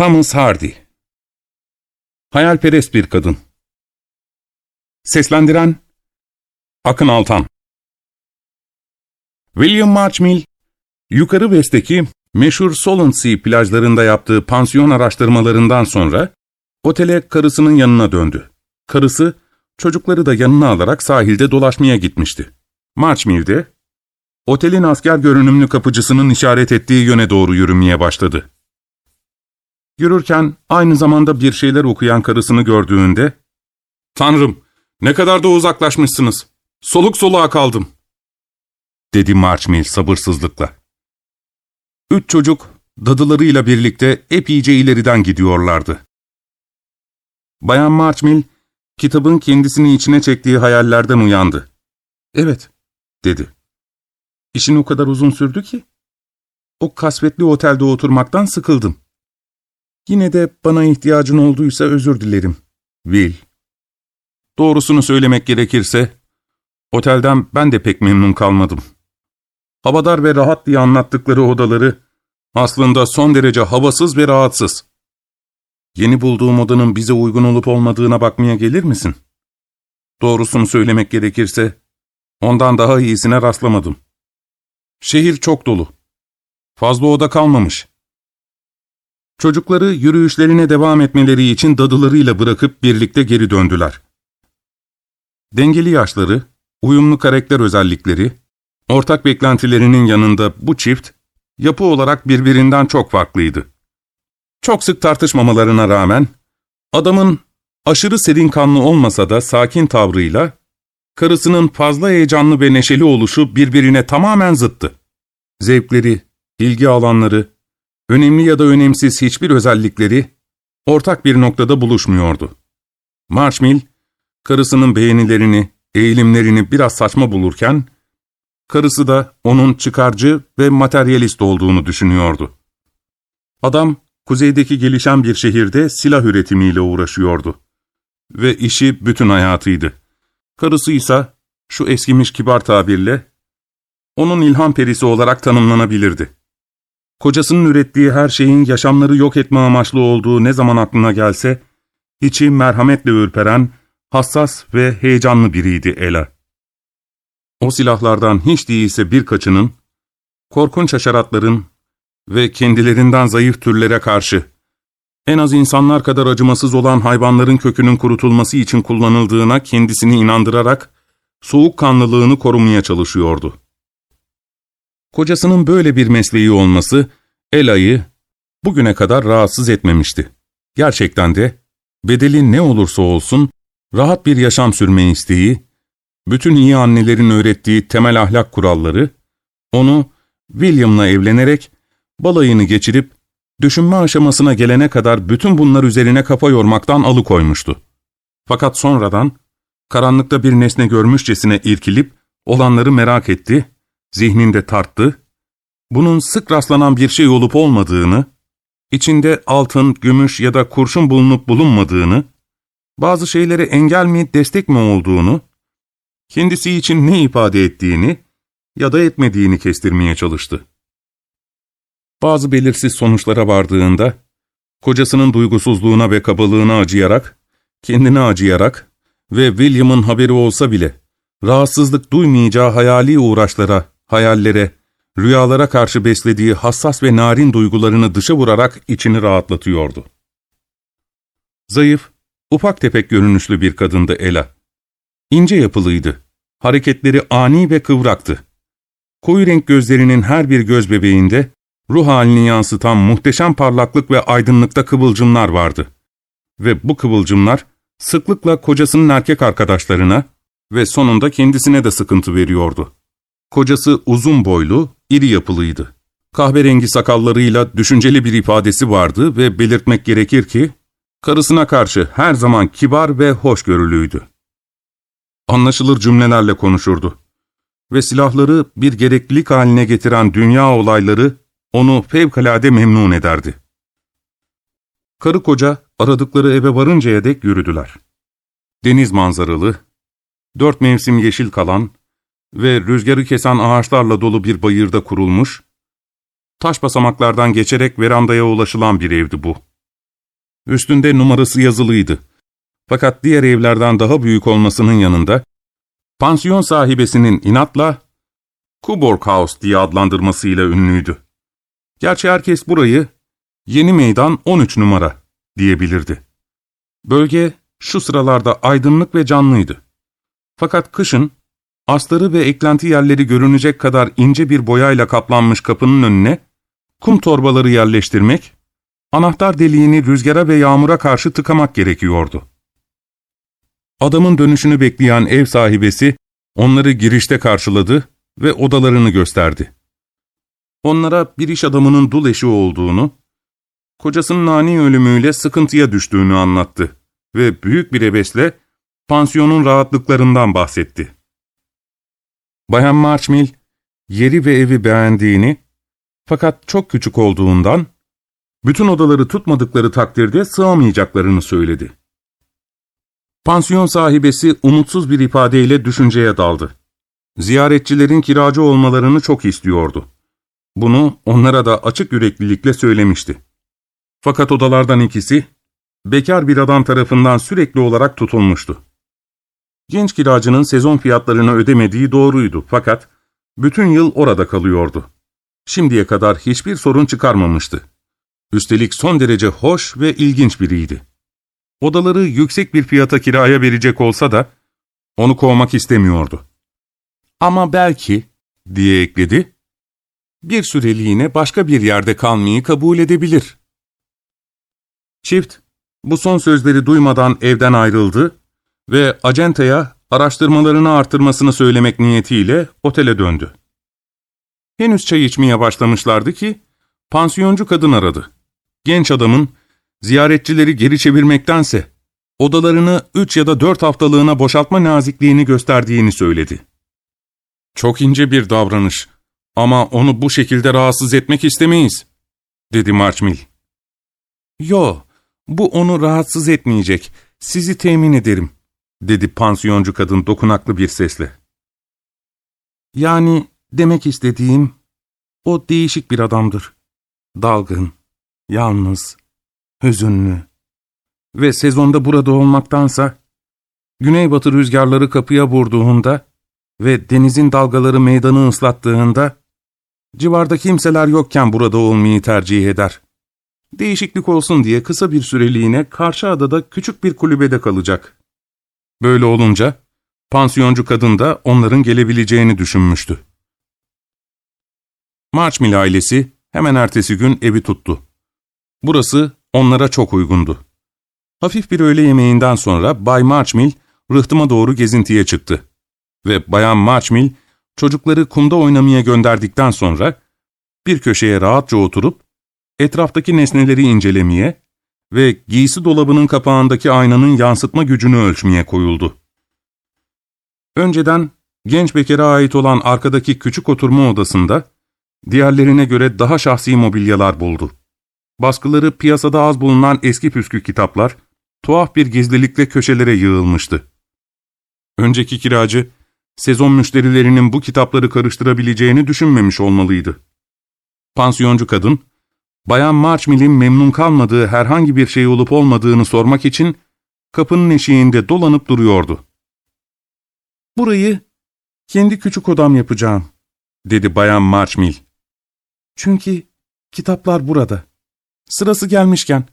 Thomas Hardy Hayalperest bir kadın Seslendiren Akın Altan William Marchmill, yukarı West'teki meşhur Solonsea plajlarında yaptığı pansiyon araştırmalarından sonra otele karısının yanına döndü. Karısı, çocukları da yanına alarak sahilde dolaşmaya gitmişti. Marchmill de, otelin asker görünümlü kapıcısının işaret ettiği yöne doğru yürümeye başladı. Yürürken aynı zamanda bir şeyler okuyan karısını gördüğünde, ''Tanrım, ne kadar da uzaklaşmışsınız. Soluk soluğa kaldım.'' dedi Marchmill sabırsızlıkla. Üç çocuk, dadılarıyla birlikte epeyce ileriden gidiyorlardı. Bayan Marchmill, kitabın kendisini içine çektiği hayallerden uyandı. ''Evet.'' dedi. ''İşin o kadar uzun sürdü ki. O kasvetli otelde oturmaktan sıkıldım. Yine de bana ihtiyacın olduysa özür dilerim, Will. Doğrusunu söylemek gerekirse, otelden ben de pek memnun kalmadım. Havadar ve rahat diye anlattıkları odaları, aslında son derece havasız ve rahatsız. Yeni bulduğum odanın bize uygun olup olmadığına bakmaya gelir misin? Doğrusunu söylemek gerekirse, ondan daha iyisine rastlamadım. Şehir çok dolu. Fazla oda kalmamış. Çocukları yürüyüşlerine devam etmeleri için dadılarıyla bırakıp birlikte geri döndüler. Dengeli yaşları, uyumlu karakter özellikleri, ortak beklentilerinin yanında bu çift, yapı olarak birbirinden çok farklıydı. Çok sık tartışmamalarına rağmen, adamın aşırı serin kanlı olmasa da sakin tavrıyla, karısının fazla heyecanlı ve neşeli oluşu birbirine tamamen zıttı. Zevkleri, ilgi alanları, önemli ya da önemsiz hiçbir özellikleri ortak bir noktada buluşmuyordu. Marshmill, karısının beğenilerini, eğilimlerini biraz saçma bulurken, karısı da onun çıkarcı ve materyalist olduğunu düşünüyordu. Adam, kuzeydeki gelişen bir şehirde silah üretimiyle uğraşıyordu. Ve işi bütün hayatıydı. Karısı ise, şu eskimiş kibar tabirle, onun ilham perisi olarak tanımlanabilirdi. Kocasının ürettiği her şeyin yaşamları yok etme amaçlı olduğu ne zaman aklına gelse, içi merhametle ürperen, hassas ve heyecanlı biriydi Ela. O silahlardan hiç değilse birkaçının, korkunç haşeratların ve kendilerinden zayıf türlere karşı, en az insanlar kadar acımasız olan hayvanların kökünün kurutulması için kullanıldığına kendisini inandırarak, soğukkanlılığını korumaya çalışıyordu. Kocasının böyle bir mesleği olması, Ela'yı bugüne kadar rahatsız etmemişti. Gerçekten de, bedeli ne olursa olsun, rahat bir yaşam sürme isteği, bütün iyi annelerin öğrettiği temel ahlak kuralları, onu William'la evlenerek, balayını geçirip, düşünme aşamasına gelene kadar bütün bunlar üzerine kafa yormaktan alıkoymuştu. Fakat sonradan, karanlıkta bir nesne görmüşçesine irkilip, olanları merak etti zihninde tarttı, bunun sık rastlanan bir şey olup olmadığını, içinde altın, gümüş ya da kurşun bulunup bulunmadığını, bazı şeylere engel mi, destek mi olduğunu, kendisi için ne ifade ettiğini ya da etmediğini kestirmeye çalıştı. Bazı belirsiz sonuçlara vardığında, kocasının duygusuzluğuna ve kabalığına acıyarak, kendine acıyarak ve William'ın haberi olsa bile, rahatsızlık duymayacağı hayali uğraşlara hayallere, rüyalara karşı beslediği hassas ve narin duygularını dışa vurarak içini rahatlatıyordu. Zayıf, ufak tefek görünüşlü bir kadındı Ela. İnce yapılıydı. Hareketleri ani ve kıvraktı. Koyu renk gözlerinin her bir göz bebeğinde, ruh halini yansıtan muhteşem parlaklık ve aydınlıkta kıvılcımlar vardı. Ve bu kıvılcımlar, sıklıkla kocasının erkek arkadaşlarına ve sonunda kendisine de sıkıntı veriyordu. Kocası uzun boylu, iri yapılıydı. Kahverengi sakallarıyla düşünceli bir ifadesi vardı ve belirtmek gerekir ki, karısına karşı her zaman kibar ve hoşgörülüydü. Anlaşılır cümlelerle konuşurdu. Ve silahları bir gereklilik haline getiren dünya olayları onu fevkalade memnun ederdi. Karı koca aradıkları eve varıncaya dek yürüdüler. Deniz manzaralı, dört mevsim yeşil kalan, ve rüzgarı kesen ağaçlarla dolu bir bayırda kurulmuş, taş basamaklardan geçerek verandaya ulaşılan bir evdi bu. Üstünde numarası yazılıydı. Fakat diğer evlerden daha büyük olmasının yanında, pansiyon sahibesinin inatla Kuborg House diye adlandırmasıyla ünlüydü. Gerçi herkes burayı Yeni Meydan 13 numara diyebilirdi. Bölge şu sıralarda aydınlık ve canlıydı. Fakat kışın astarı ve eklenti yerleri görünecek kadar ince bir boyayla kaplanmış kapının önüne kum torbaları yerleştirmek, anahtar deliğini rüzgara ve yağmura karşı tıkamak gerekiyordu. Adamın dönüşünü bekleyen ev sahibesi onları girişte karşıladı ve odalarını gösterdi. Onlara bir iş adamının dul eşi olduğunu, kocasının ani ölümüyle sıkıntıya düştüğünü anlattı ve büyük bir hevesle pansiyonun rahatlıklarından bahsetti. Bayan Marchmill, yeri ve evi beğendiğini, fakat çok küçük olduğundan, bütün odaları tutmadıkları takdirde sığamayacaklarını söyledi. Pansiyon sahibesi umutsuz bir ifadeyle düşünceye daldı. Ziyaretçilerin kiracı olmalarını çok istiyordu. Bunu onlara da açık yüreklilikle söylemişti. Fakat odalardan ikisi, bekar bir adam tarafından sürekli olarak tutulmuştu. Genç kiracının sezon fiyatlarını ödemediği doğruydu fakat bütün yıl orada kalıyordu. Şimdiye kadar hiçbir sorun çıkarmamıştı. Üstelik son derece hoş ve ilginç biriydi. Odaları yüksek bir fiyata kiraya verecek olsa da onu kovmak istemiyordu. Ama belki, diye ekledi, bir süreliğine başka bir yerde kalmayı kabul edebilir. Çift, bu son sözleri duymadan evden ayrıldı ve acentaya araştırmalarını artırmasını söylemek niyetiyle otele döndü. Henüz çay içmeye başlamışlardı ki, pansiyoncu kadın aradı. Genç adamın, ziyaretçileri geri çevirmektense, odalarını üç ya da dört haftalığına boşaltma nazikliğini gösterdiğini söyledi. Çok ince bir davranış ama onu bu şekilde rahatsız etmek istemeyiz, dedi Marchmill. Yo, bu onu rahatsız etmeyecek, sizi temin ederim, dedi pansiyoncu kadın dokunaklı bir sesle. Yani demek istediğim, o değişik bir adamdır. Dalgın, yalnız, hüzünlü ve sezonda burada olmaktansa, güneybatı rüzgarları kapıya vurduğunda ve denizin dalgaları meydanı ıslattığında, civarda kimseler yokken burada olmayı tercih eder. Değişiklik olsun diye kısa bir süreliğine karşı adada küçük bir kulübede kalacak. Böyle olunca, pansiyoncu kadın da onların gelebileceğini düşünmüştü. Marchmill ailesi hemen ertesi gün evi tuttu. Burası onlara çok uygundu. Hafif bir öğle yemeğinden sonra Bay Marchmill rıhtıma doğru gezintiye çıktı. Ve Bayan Marchmill çocukları kumda oynamaya gönderdikten sonra bir köşeye rahatça oturup etraftaki nesneleri incelemeye ve giysi dolabının kapağındaki aynanın yansıtma gücünü ölçmeye koyuldu. Önceden genç bekara ait olan arkadaki küçük oturma odasında diğerlerine göre daha şahsi mobilyalar buldu. Baskıları piyasada az bulunan eski püskü kitaplar, tuhaf bir gizlilikle köşelere yığılmıştı. Önceki kiracı, sezon müşterilerinin bu kitapları karıştırabileceğini düşünmemiş olmalıydı. Pansiyoncu kadın, Bayan Marchmill'in memnun kalmadığı herhangi bir şey olup olmadığını sormak için kapının eşiğinde dolanıp duruyordu. ''Burayı kendi küçük odam yapacağım.'' dedi Bayan Marchmill. ''Çünkü kitaplar burada. Sırası gelmişken.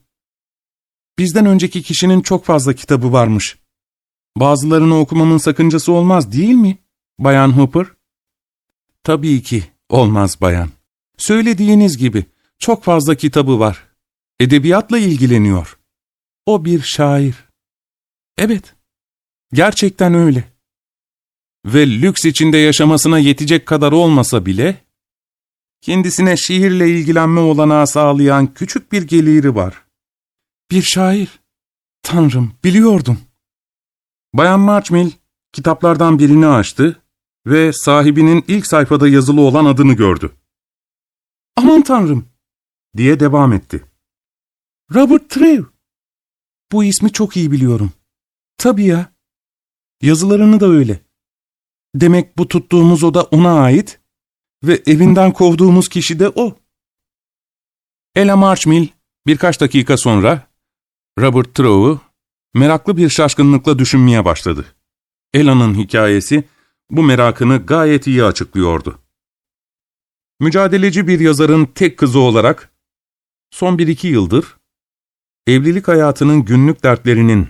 Bizden önceki kişinin çok fazla kitabı varmış. Bazılarını okumamın sakıncası olmaz değil mi, Bayan Hooper?'' ''Tabii ki olmaz bayan. Söylediğiniz gibi.'' Çok fazla kitabı var. Edebiyatla ilgileniyor. O bir şair. Evet, gerçekten öyle. Ve lüks içinde yaşamasına yetecek kadar olmasa bile, kendisine şiirle ilgilenme olanağı sağlayan küçük bir geliri var. Bir şair. Tanrım, biliyordum. Bayan Marchmill kitaplardan birini açtı ve sahibinin ilk sayfada yazılı olan adını gördü. Aman tanrım, diye devam etti. Robert Trev. Bu ismi çok iyi biliyorum. Tabii ya. Yazılarını da öyle. Demek bu tuttuğumuz oda ona ait ve evinden kovduğumuz kişi de o. Ella Marchmill birkaç dakika sonra Robert Trow meraklı bir şaşkınlıkla düşünmeye başladı. Ela'nın hikayesi bu merakını gayet iyi açıklıyordu. Mücadeleci bir yazarın tek kızı olarak son bir iki yıldır evlilik hayatının günlük dertlerinin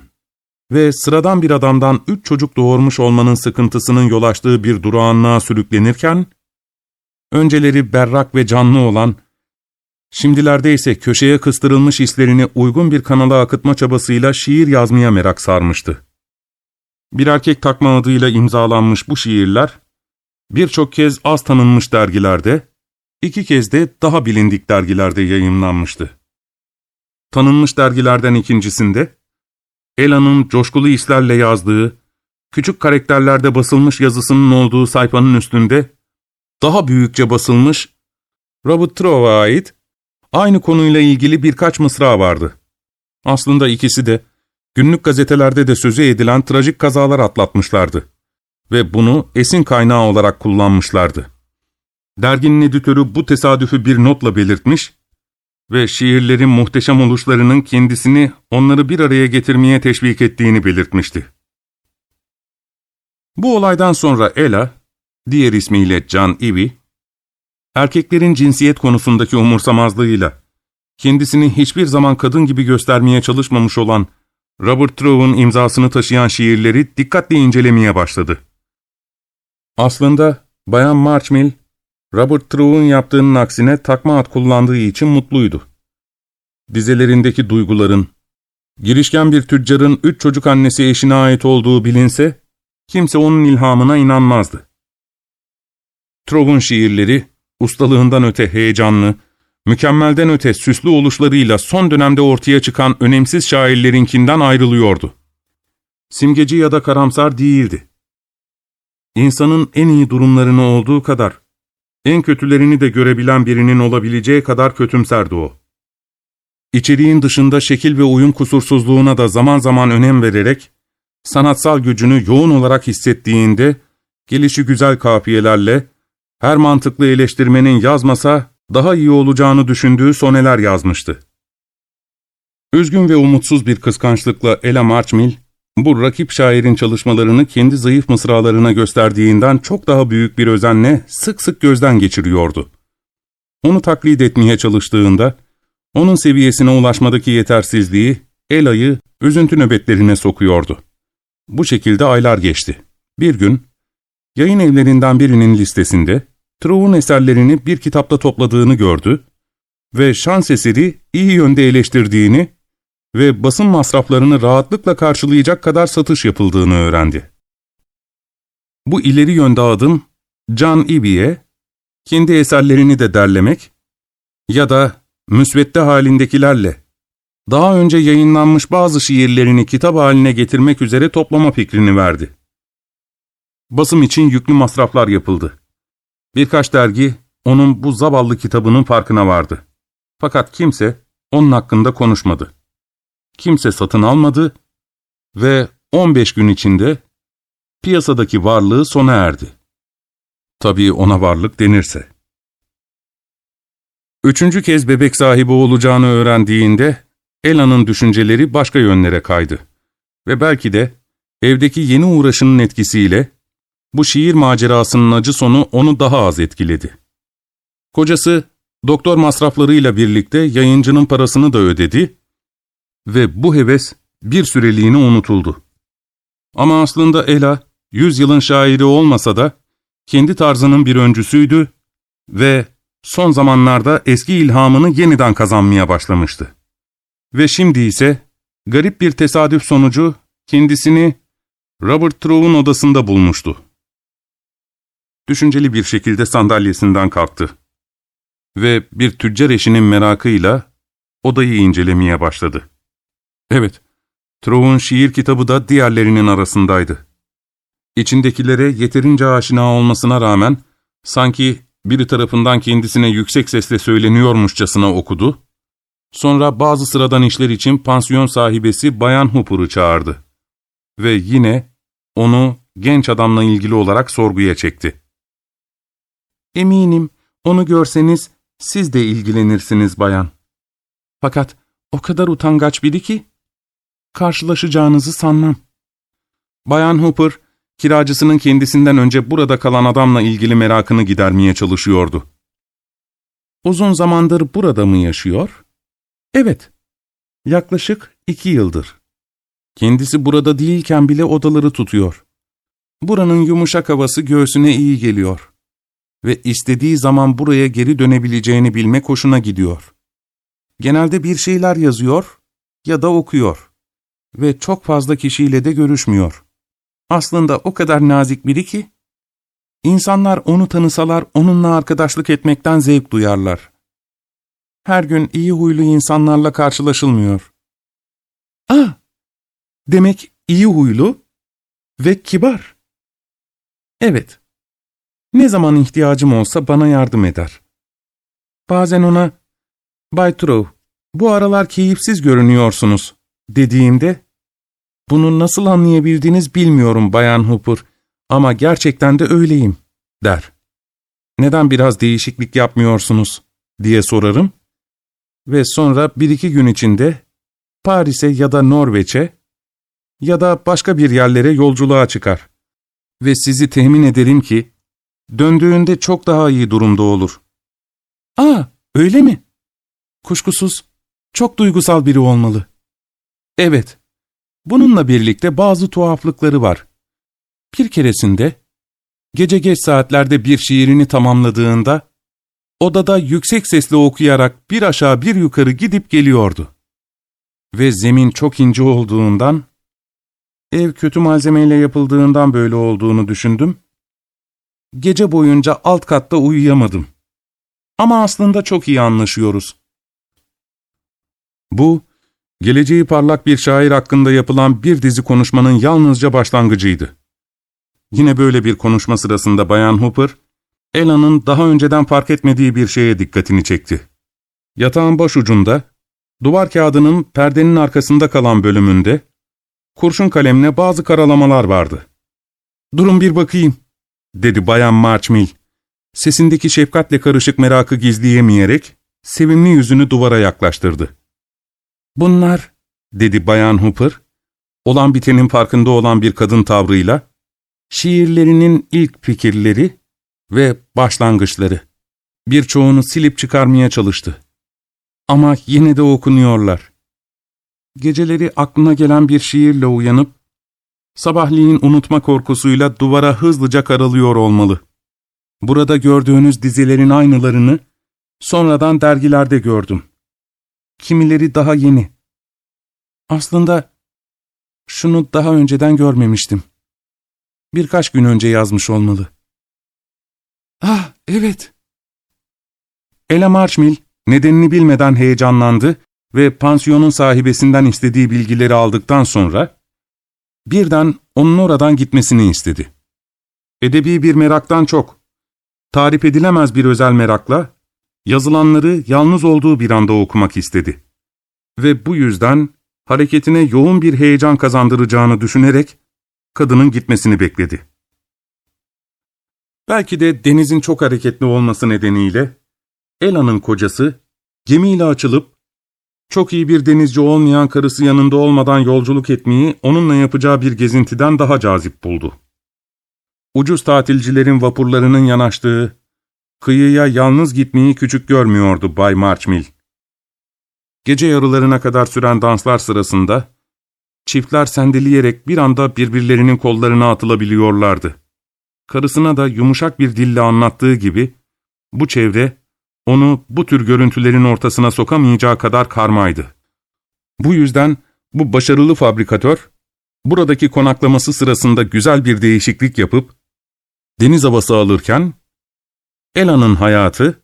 ve sıradan bir adamdan üç çocuk doğurmuş olmanın sıkıntısının yol açtığı bir durağanlığa sürüklenirken, önceleri berrak ve canlı olan, şimdilerde ise köşeye kıstırılmış hislerini uygun bir kanala akıtma çabasıyla şiir yazmaya merak sarmıştı. Bir erkek takma adıyla imzalanmış bu şiirler, birçok kez az tanınmış dergilerde, iki kez de daha bilindik dergilerde yayımlanmıştı. Tanınmış dergilerden ikincisinde, Ela'nın coşkulu hislerle yazdığı, küçük karakterlerde basılmış yazısının olduğu sayfanın üstünde, daha büyükçe basılmış, Robert Trow'a ait aynı konuyla ilgili birkaç mısra vardı. Aslında ikisi de, günlük gazetelerde de sözü edilen trajik kazalar atlatmışlardı ve bunu esin kaynağı olarak kullanmışlardı. Derginin editörü bu tesadüfü bir notla belirtmiş ve şiirlerin muhteşem oluşlarının kendisini onları bir araya getirmeye teşvik ettiğini belirtmişti. Bu olaydan sonra Ella, diğer ismiyle John Ivy, erkeklerin cinsiyet konusundaki umursamazlığıyla, kendisini hiçbir zaman kadın gibi göstermeye çalışmamış olan Robert Trow'un imzasını taşıyan şiirleri dikkatle incelemeye başladı. Aslında Bayan Marchmill, Robert Trow'un yaptığının aksine takma ad kullandığı için mutluydu. Dizelerindeki duyguların, girişken bir tüccarın üç çocuk annesi eşine ait olduğu bilinse, kimse onun ilhamına inanmazdı. Trow'un şiirleri, ustalığından öte heyecanlı, mükemmelden öte süslü oluşlarıyla son dönemde ortaya çıkan önemsiz şairlerinkinden ayrılıyordu. Simgeci ya da karamsar değildi. İnsanın en iyi durumlarını olduğu kadar, en kötülerini de görebilen birinin olabileceği kadar kötümserdi o. İçeriğin dışında şekil ve uyum kusursuzluğuna da zaman zaman önem vererek, sanatsal gücünü yoğun olarak hissettiğinde, gelişi güzel kafiyelerle, her mantıklı eleştirmenin yazmasa daha iyi olacağını düşündüğü soneler yazmıştı. Üzgün ve umutsuz bir kıskançlıkla Ella Marchmill, bu rakip şairin çalışmalarını kendi zayıf mısralarına gösterdiğinden çok daha büyük bir özenle sık sık gözden geçiriyordu. Onu taklit etmeye çalıştığında, onun seviyesine ulaşmadaki yetersizliği, Ela'yı üzüntü nöbetlerine sokuyordu. Bu şekilde aylar geçti. Bir gün, yayın evlerinden birinin listesinde, Trow'un eserlerini bir kitapta topladığını gördü ve şans eseri iyi yönde eleştirdiğini ve basın masraflarını rahatlıkla karşılayacak kadar satış yapıldığını öğrendi. Bu ileri yönde adım, John Ivy'ye, kendi eserlerini de derlemek ya da müsvedde halindekilerle daha önce yayınlanmış bazı şiirlerini kitap haline getirmek üzere toplama fikrini verdi. Basım için yüklü masraflar yapıldı. Birkaç dergi onun bu zavallı kitabının farkına vardı. Fakat kimse onun hakkında konuşmadı. Kimse satın almadı ve 15 gün içinde piyasadaki varlığı sona erdi. Tabii ona varlık denirse. Üçüncü kez bebek sahibi olacağını öğrendiğinde Ela'nın düşünceleri başka yönlere kaydı. Ve belki de evdeki yeni uğraşının etkisiyle bu şiir macerasının acı sonu onu daha az etkiledi. Kocası doktor masraflarıyla birlikte yayıncının parasını da ödedi ve bu heves bir süreliğine unutuldu. Ama aslında Ela, yüzyılın şairi olmasa da kendi tarzının bir öncüsüydü ve son zamanlarda eski ilhamını yeniden kazanmaya başlamıştı. Ve şimdi ise garip bir tesadüf sonucu kendisini Robert Trow'un odasında bulmuştu. Düşünceli bir şekilde sandalyesinden kalktı ve bir tüccar eşinin merakıyla odayı incelemeye başladı. Evet, Trow'un şiir kitabı da diğerlerinin arasındaydı. İçindekilere yeterince aşina olmasına rağmen sanki biri tarafından kendisine yüksek sesle söyleniyormuşçasına okudu. Sonra bazı sıradan işler için pansiyon sahibesi Bayan Hooper'ı çağırdı. Ve yine onu genç adamla ilgili olarak sorguya çekti. Eminim onu görseniz siz de ilgilenirsiniz bayan. Fakat o kadar utangaç biri ki karşılaşacağınızı sanmam. Bayan Hooper, kiracısının kendisinden önce burada kalan adamla ilgili merakını gidermeye çalışıyordu. Uzun zamandır burada mı yaşıyor? Evet, yaklaşık iki yıldır. Kendisi burada değilken bile odaları tutuyor. Buranın yumuşak havası göğsüne iyi geliyor. Ve istediği zaman buraya geri dönebileceğini bilmek hoşuna gidiyor. Genelde bir şeyler yazıyor ya da okuyor. Ve çok fazla kişiyle de görüşmüyor. Aslında o kadar nazik biri ki, insanlar onu tanısalar onunla arkadaşlık etmekten zevk duyarlar. Her gün iyi huylu insanlarla karşılaşılmıyor. Ah! Demek iyi huylu ve kibar. Evet. Ne zaman ihtiyacım olsa bana yardım eder. Bazen ona, Bay Trove, bu aralar keyifsiz görünüyorsunuz, dediğimde, bunu nasıl anlayabildiniz bilmiyorum Bayan Hooper ama gerçekten de öyleyim, der. Neden biraz değişiklik yapmıyorsunuz, diye sorarım ve sonra bir iki gün içinde Paris'e ya da Norveç'e ya da başka bir yerlere yolculuğa çıkar. Ve sizi temin ederim ki, döndüğünde çok daha iyi durumda olur. Aa, öyle mi? Kuşkusuz, çok duygusal biri olmalı. Evet, bununla birlikte bazı tuhaflıkları var. Bir keresinde, gece geç saatlerde bir şiirini tamamladığında, odada yüksek sesle okuyarak bir aşağı bir yukarı gidip geliyordu. Ve zemin çok ince olduğundan, Ev kötü malzemeyle yapıldığından böyle olduğunu düşündüm. Gece boyunca alt katta uyuyamadım. Ama aslında çok iyi anlaşıyoruz. Bu, geleceği parlak bir şair hakkında yapılan bir dizi konuşmanın yalnızca başlangıcıydı. Yine böyle bir konuşma sırasında Bayan Hooper, Ela'nın daha önceden fark etmediği bir şeye dikkatini çekti. Yatağın baş ucunda, duvar kağıdının perdenin arkasında kalan bölümünde, kurşun kalemle bazı karalamalar vardı. ''Durun bir bakayım.'' dedi Bayan Marchmill. Sesindeki şefkatle karışık merakı gizleyemeyerek, sevimli yüzünü duvara yaklaştırdı. ''Bunlar'' dedi Bayan Hooper, olan bitenin farkında olan bir kadın tavrıyla, şiirlerinin ilk fikirleri ve başlangıçları. Birçoğunu silip çıkarmaya çalıştı. Ama yine de okunuyorlar. Geceleri aklına gelen bir şiirle uyanıp, sabahleyin unutma korkusuyla duvara hızlıca karalıyor olmalı. Burada gördüğünüz dizilerin aynılarını sonradan dergilerde gördüm. Kimileri daha yeni. Aslında şunu daha önceden görmemiştim. Birkaç gün önce yazmış olmalı. Ah, evet. Ella Marchmill nedenini bilmeden heyecanlandı ve pansiyonun sahibesinden istediği bilgileri aldıktan sonra birden onun oradan gitmesini istedi. Edebi bir meraktan çok, tarif edilemez bir özel merakla yazılanları yalnız olduğu bir anda okumak istedi. Ve bu yüzden hareketine yoğun bir heyecan kazandıracağını düşünerek kadının gitmesini bekledi. Belki de denizin çok hareketli olması nedeniyle Ela'nın kocası gemiyle açılıp çok iyi bir denizci olmayan karısı yanında olmadan yolculuk etmeyi onunla yapacağı bir gezintiden daha cazip buldu. Ucuz tatilcilerin vapurlarının yanaştığı, kıyıya yalnız gitmeyi küçük görmüyordu Bay Marchmill. Gece yarılarına kadar süren danslar sırasında, çiftler sendeleyerek bir anda birbirlerinin kollarına atılabiliyorlardı. Karısına da yumuşak bir dille anlattığı gibi, bu çevre onu bu tür görüntülerin ortasına sokamayacağı kadar karmaydı. Bu yüzden bu başarılı fabrikatör, buradaki konaklaması sırasında güzel bir değişiklik yapıp, deniz havası alırken, Ela'nın hayatı,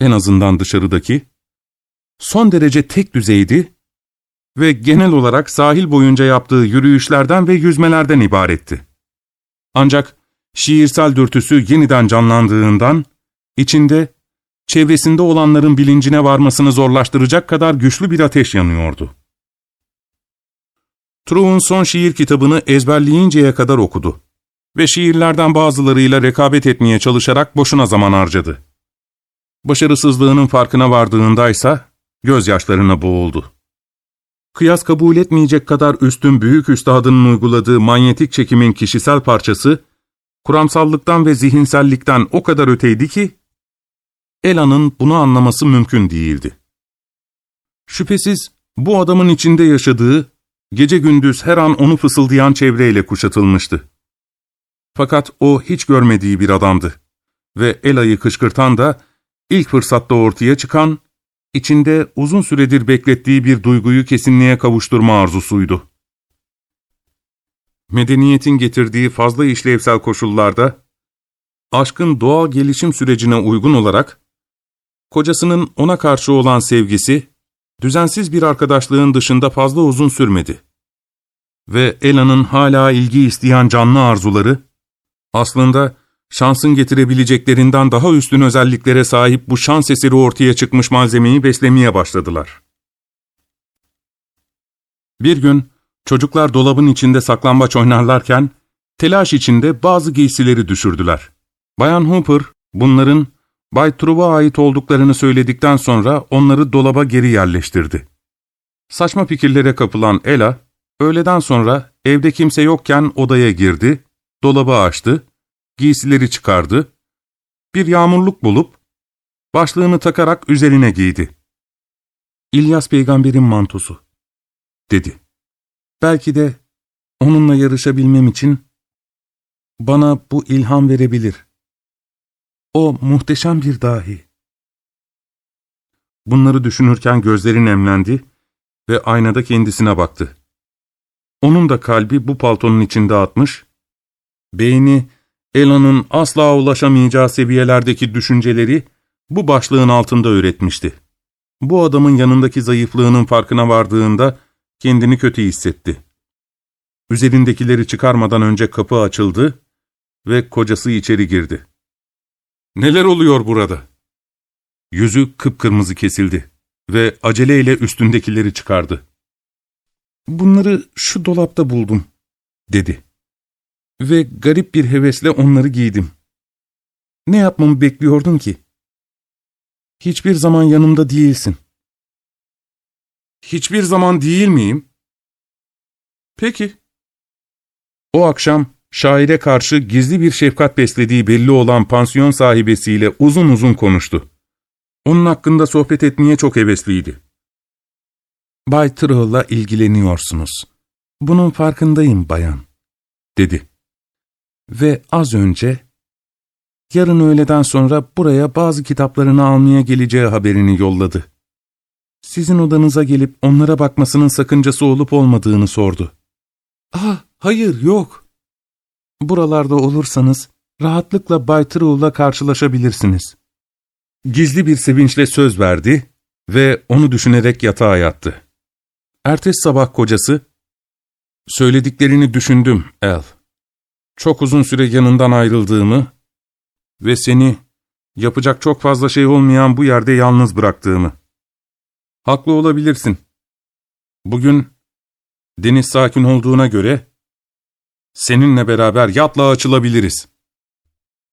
en azından dışarıdaki, son derece tek düzeydi ve genel olarak sahil boyunca yaptığı yürüyüşlerden ve yüzmelerden ibaretti. Ancak şiirsel dürtüsü yeniden canlandığından, içinde çevresinde olanların bilincine varmasını zorlaştıracak kadar güçlü bir ateş yanıyordu. True'un son şiir kitabını ezberleyinceye kadar okudu ve şiirlerden bazılarıyla rekabet etmeye çalışarak boşuna zaman harcadı. Başarısızlığının farkına vardığındaysa gözyaşlarına boğuldu. kıyas kabul etmeyecek kadar üstün büyük üstadının uyguladığı manyetik çekimin kişisel parçası, kuramsallıktan ve zihinsellikten o kadar öteydi ki, Ela'nın bunu anlaması mümkün değildi. Şüphesiz bu adamın içinde yaşadığı, gece gündüz her an onu fısıldayan çevreyle kuşatılmıştı. Fakat o hiç görmediği bir adamdı ve Ela'yı kışkırtan da ilk fırsatta ortaya çıkan, içinde uzun süredir beklettiği bir duyguyu kesinliğe kavuşturma arzusuydu. Medeniyetin getirdiği fazla işlevsel koşullarda, aşkın doğal gelişim sürecine uygun olarak, kocasının ona karşı olan sevgisi, düzensiz bir arkadaşlığın dışında fazla uzun sürmedi. Ve Ela'nın hala ilgi isteyen canlı arzuları, aslında şansın getirebileceklerinden daha üstün özelliklere sahip bu şans eseri ortaya çıkmış malzemeyi beslemeye başladılar. Bir gün çocuklar dolabın içinde saklambaç oynarlarken telaş içinde bazı giysileri düşürdüler. Bayan Hooper bunların Bay Truva ait olduklarını söyledikten sonra onları dolaba geri yerleştirdi. Saçma fikirlere kapılan Ella, öğleden sonra evde kimse yokken odaya girdi, dolabı açtı, giysileri çıkardı, bir yağmurluk bulup, başlığını takarak üzerine giydi. İlyas peygamberin mantosu, dedi. Belki de onunla yarışabilmem için bana bu ilham verebilir. O muhteşem bir dahi. Bunları düşünürken gözleri nemlendi ve aynada kendisine baktı. Onun da kalbi bu paltonun içinde atmış, beyni Ela'nın asla ulaşamayacağı seviyelerdeki düşünceleri bu başlığın altında üretmişti. Bu adamın yanındaki zayıflığının farkına vardığında kendini kötü hissetti. Üzerindekileri çıkarmadan önce kapı açıldı ve kocası içeri girdi. ''Neler oluyor burada?'' Yüzü kıpkırmızı kesildi ve aceleyle üstündekileri çıkardı. ''Bunları şu dolapta buldum.'' dedi. Ve garip bir hevesle onları giydim. Ne yapmamı bekliyordun ki? Hiçbir zaman yanımda değilsin. Hiçbir zaman değil miyim? Peki. O akşam şaire karşı gizli bir şefkat beslediği belli olan pansiyon sahibesiyle uzun uzun konuştu. Onun hakkında sohbet etmeye çok hevesliydi. Bay Trull'la ilgileniyorsunuz. Bunun farkındayım bayan, dedi. Ve az önce, yarın öğleden sonra buraya bazı kitaplarını almaya geleceği haberini yolladı. Sizin odanıza gelip onlara bakmasının sakıncası olup olmadığını sordu. Ah, hayır, yok. Buralarda olursanız rahatlıkla Bay Trull'la karşılaşabilirsiniz. Gizli bir sevinçle söz verdi ve onu düşünerek yatağa yattı. Ertesi sabah kocası, ''Söylediklerini düşündüm, El. Çok uzun süre yanından ayrıldığımı ve seni yapacak çok fazla şey olmayan bu yerde yalnız bıraktığımı. Haklı olabilirsin. Bugün deniz sakin olduğuna göre seninle beraber yatla açılabiliriz.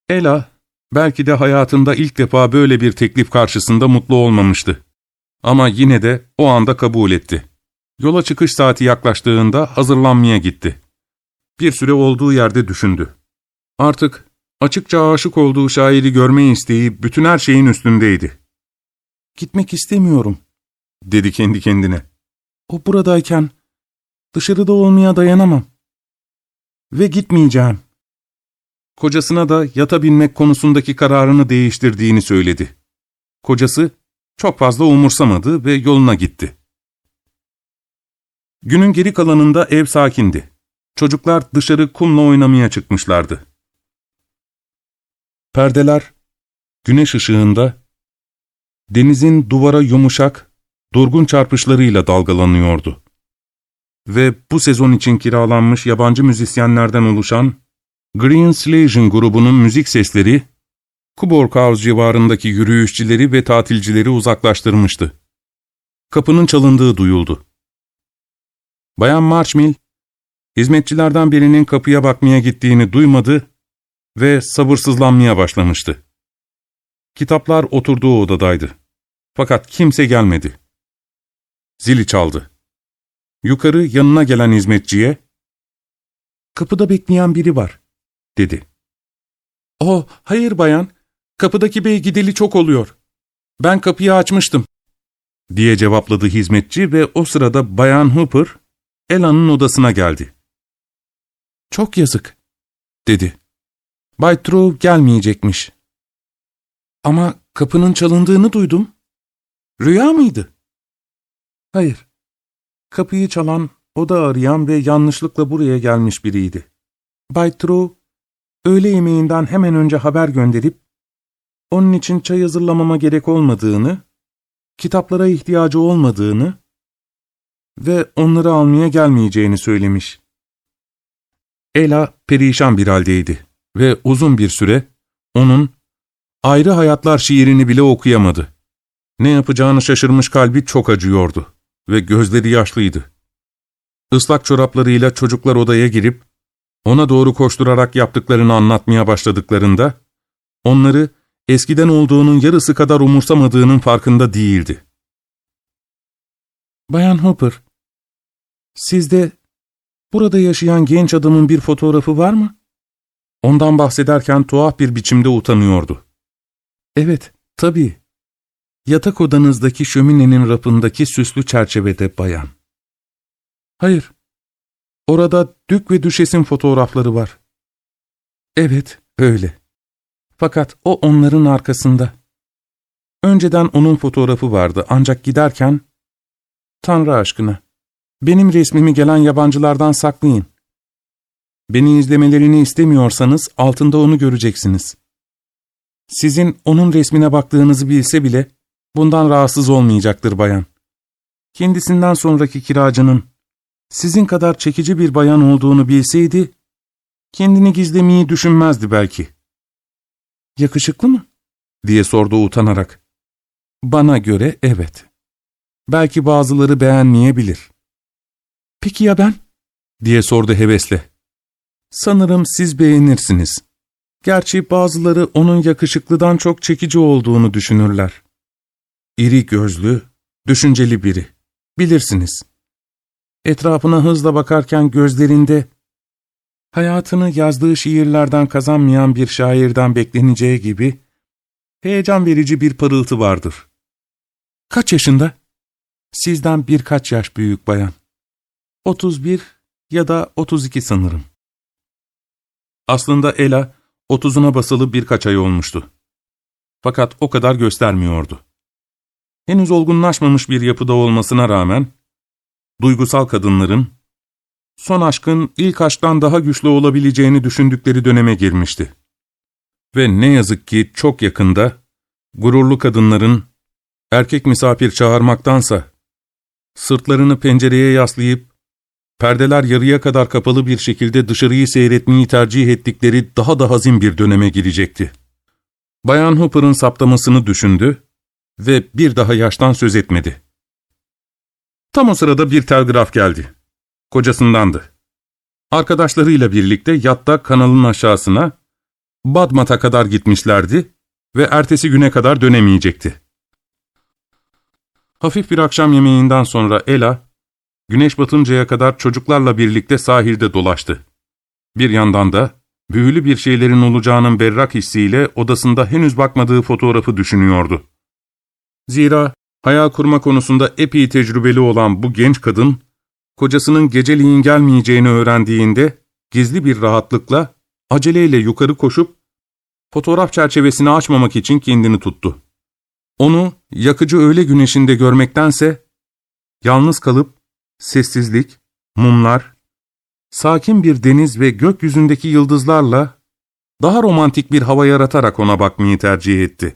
Ela, belki de hayatında ilk defa böyle bir teklif karşısında mutlu olmamıştı. Ama yine de o anda kabul etti. Yola çıkış saati yaklaştığında hazırlanmaya gitti. Bir süre olduğu yerde düşündü. Artık açıkça aşık olduğu şairi görme isteği bütün her şeyin üstündeydi. ''Gitmek istemiyorum.'' dedi kendi kendine. ''O buradayken dışarıda olmaya dayanamam. Ve gitmeyeceğim.'' Kocasına da yata binmek konusundaki kararını değiştirdiğini söyledi. Kocası çok fazla umursamadı ve yoluna gitti. Günün geri kalanında ev sakindi. Çocuklar dışarı kumla oynamaya çıkmışlardı. Perdeler, güneş ışığında, denizin duvara yumuşak, durgun çarpışlarıyla dalgalanıyordu. Ve bu sezon için kiralanmış yabancı müzisyenlerden oluşan Green Slayton grubunun müzik sesleri, Kuborkhaus civarındaki yürüyüşçileri ve tatilcileri uzaklaştırmıştı. Kapının çalındığı duyuldu. Bayan Marchmill, hizmetçilerden birinin kapıya bakmaya gittiğini duymadı ve sabırsızlanmaya başlamıştı. Kitaplar oturduğu odadaydı. Fakat kimse gelmedi. Zili çaldı. yukarı yanına gelen hizmetçiye, ''Kapıda bekleyen biri var.'' dedi. ''Oh, hayır bayan, kapıdaki bey gideli çok oluyor. Ben kapıyı açmıştım.'' diye cevapladı hizmetçi ve o sırada Bayan Hooper, Ela'nın odasına geldi. ''Çok yazık.'' dedi. ''Bay True gelmeyecekmiş.'' ''Ama kapının çalındığını duydum. Rüya mıydı?'' ''Hayır. Kapıyı çalan, oda arayan ve yanlışlıkla buraya gelmiş biriydi. Bay True, öğle yemeğinden hemen önce haber gönderip, onun için çay hazırlamama gerek olmadığını, kitaplara ihtiyacı olmadığını ve onları almaya gelmeyeceğini söylemiş. Ela perişan bir haldeydi ve uzun bir süre onun Ayrı Hayatlar şiirini bile okuyamadı. Ne yapacağını şaşırmış kalbi çok acıyordu ve gözleri yaşlıydı. Islak çoraplarıyla çocuklar odaya girip, ona doğru koşturarak yaptıklarını anlatmaya başladıklarında, onları eskiden olduğunun yarısı kadar umursamadığının farkında değildi. Bayan Hopper, sizde burada yaşayan genç adamın bir fotoğrafı var mı? Ondan bahsederken tuhaf bir biçimde utanıyordu. Evet, tabii. Yatak odanızdaki şöminenin rafındaki süslü çerçevede bayan. Hayır, orada dük ve düşesin fotoğrafları var. Evet, öyle. Fakat o onların arkasında. Önceden onun fotoğrafı vardı ancak giderken, Tanrı aşkına, benim resmimi gelen yabancılardan saklayın. Beni izlemelerini istemiyorsanız altında onu göreceksiniz. Sizin onun resmine baktığınızı bilse bile bundan rahatsız olmayacaktır bayan. Kendisinden sonraki kiracının sizin kadar çekici bir bayan olduğunu bilseydi, kendini gizlemeyi düşünmezdi belki. Yakışıklı mı? diye sordu utanarak. Bana göre evet. Belki bazıları beğenmeyebilir. Peki ya ben? diye sordu hevesle. Sanırım siz beğenirsiniz. Gerçi bazıları onun yakışıklıdan çok çekici olduğunu düşünürler. İri gözlü, düşünceli biri. Bilirsiniz. Etrafına hızla bakarken gözlerinde, hayatını yazdığı şiirlerden kazanmayan bir şairden bekleneceği gibi, heyecan verici bir parıltı vardır. Kaç yaşında? Sizden birkaç yaş büyük bayan. 31 ya da 32 sanırım. Aslında Ela, otuzuna basılı birkaç ay olmuştu. Fakat o kadar göstermiyordu. Henüz olgunlaşmamış bir yapıda olmasına rağmen, duygusal kadınların, son aşkın ilk aşktan daha güçlü olabileceğini düşündükleri döneme girmişti. Ve ne yazık ki çok yakında, gururlu kadınların, erkek misafir çağırmaktansa, sırtlarını pencereye yaslayıp, perdeler yarıya kadar kapalı bir şekilde dışarıyı seyretmeyi tercih ettikleri daha da hazin bir döneme girecekti. Bayan Hooper'ın saptamasını düşündü ve bir daha yaştan söz etmedi. Tam o sırada bir telgraf geldi. Kocasındandı. Arkadaşlarıyla birlikte yatta kanalın aşağısına, Badmat'a kadar gitmişlerdi ve ertesi güne kadar dönemeyecekti. Hafif bir akşam yemeğinden sonra Ela, güneş batıncaya kadar çocuklarla birlikte sahilde dolaştı. Bir yandan da büyülü bir şeylerin olacağının berrak hissiyle odasında henüz bakmadığı fotoğrafı düşünüyordu. Zira hayal kurma konusunda epey tecrübeli olan bu genç kadın, kocasının geceliğin gelmeyeceğini öğrendiğinde gizli bir rahatlıkla aceleyle yukarı koşup fotoğraf çerçevesini açmamak için kendini tuttu. Onu yakıcı öğle güneşinde görmektense yalnız kalıp sessizlik, mumlar, sakin bir deniz ve gökyüzündeki yıldızlarla daha romantik bir hava yaratarak ona bakmayı tercih etti.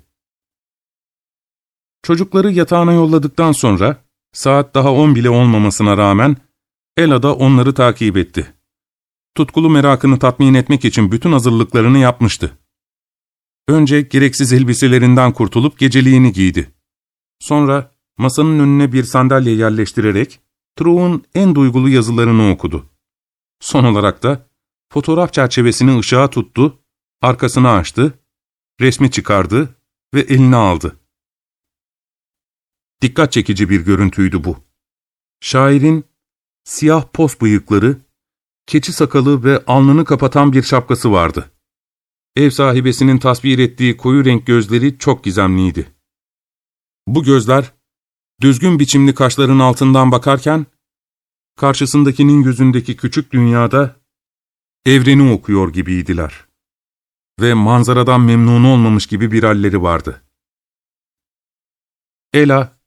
Çocukları yatağına yolladıktan sonra, saat daha on bile olmamasına rağmen, Ella da onları takip etti. Tutkulu merakını tatmin etmek için bütün hazırlıklarını yapmıştı. Önce gereksiz elbiselerinden kurtulup geceliğini giydi. Sonra masanın önüne bir sandalye yerleştirerek True'un en duygulu yazılarını okudu. Son olarak da fotoğraf çerçevesini ışığa tuttu, arkasını açtı, resmi çıkardı ve eline aldı. Dikkat çekici bir görüntüydü bu. Şairin siyah pos bıyıkları, keçi sakalı ve alnını kapatan bir şapkası vardı. Ev sahibesinin tasvir ettiği koyu renk gözleri çok gizemliydi. Bu gözler, düzgün biçimli kaşların altından bakarken, karşısındakinin gözündeki küçük dünyada evreni okuyor gibiydiler. Ve manzaradan memnun olmamış gibi bir halleri vardı. Ela,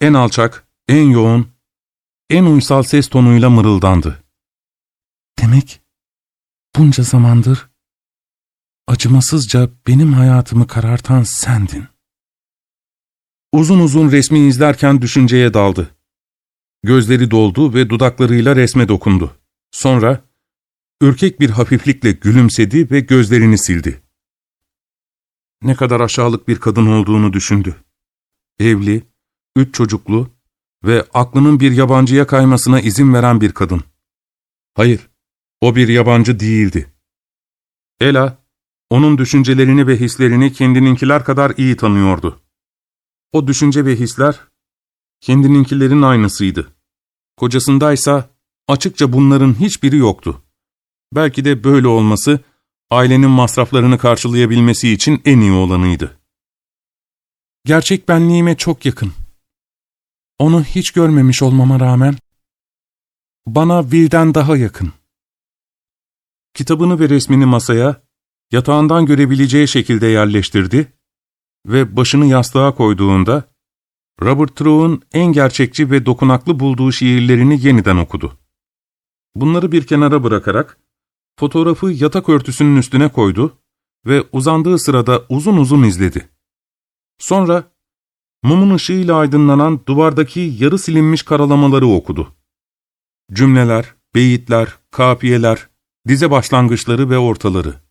en alçak, en yoğun, en uysal ses tonuyla mırıldandı. Demek bunca zamandır acımasızca benim hayatımı karartan sendin. Uzun uzun resmi izlerken düşünceye daldı. Gözleri doldu ve dudaklarıyla resme dokundu. Sonra ürkek bir hafiflikle gülümsedi ve gözlerini sildi. Ne kadar aşağılık bir kadın olduğunu düşündü. Evli, üç çocuklu ve aklının bir yabancıya kaymasına izin veren bir kadın. Hayır, o bir yabancı değildi. Ela, onun düşüncelerini ve hislerini kendininkiler kadar iyi tanıyordu. O düşünce ve hisler, kendininkilerin aynısıydı. Kocasındaysa açıkça bunların hiçbiri yoktu. Belki de böyle olması, ailenin masraflarını karşılayabilmesi için en iyi olanıydı. Gerçek benliğime çok yakın. Onu hiç görmemiş olmama rağmen, bana Will'den daha yakın. Kitabını ve resmini masaya, yatağından görebileceği şekilde yerleştirdi ve başını yastığa koyduğunda, Robert True'un en gerçekçi ve dokunaklı bulduğu şiirlerini yeniden okudu. Bunları bir kenara bırakarak, fotoğrafı yatak örtüsünün üstüne koydu ve uzandığı sırada uzun uzun izledi. Sonra, mumun ışığıyla aydınlanan duvardaki yarı silinmiş karalamaları okudu. Cümleler, beyitler, kafiyeler, dize başlangıçları ve ortaları.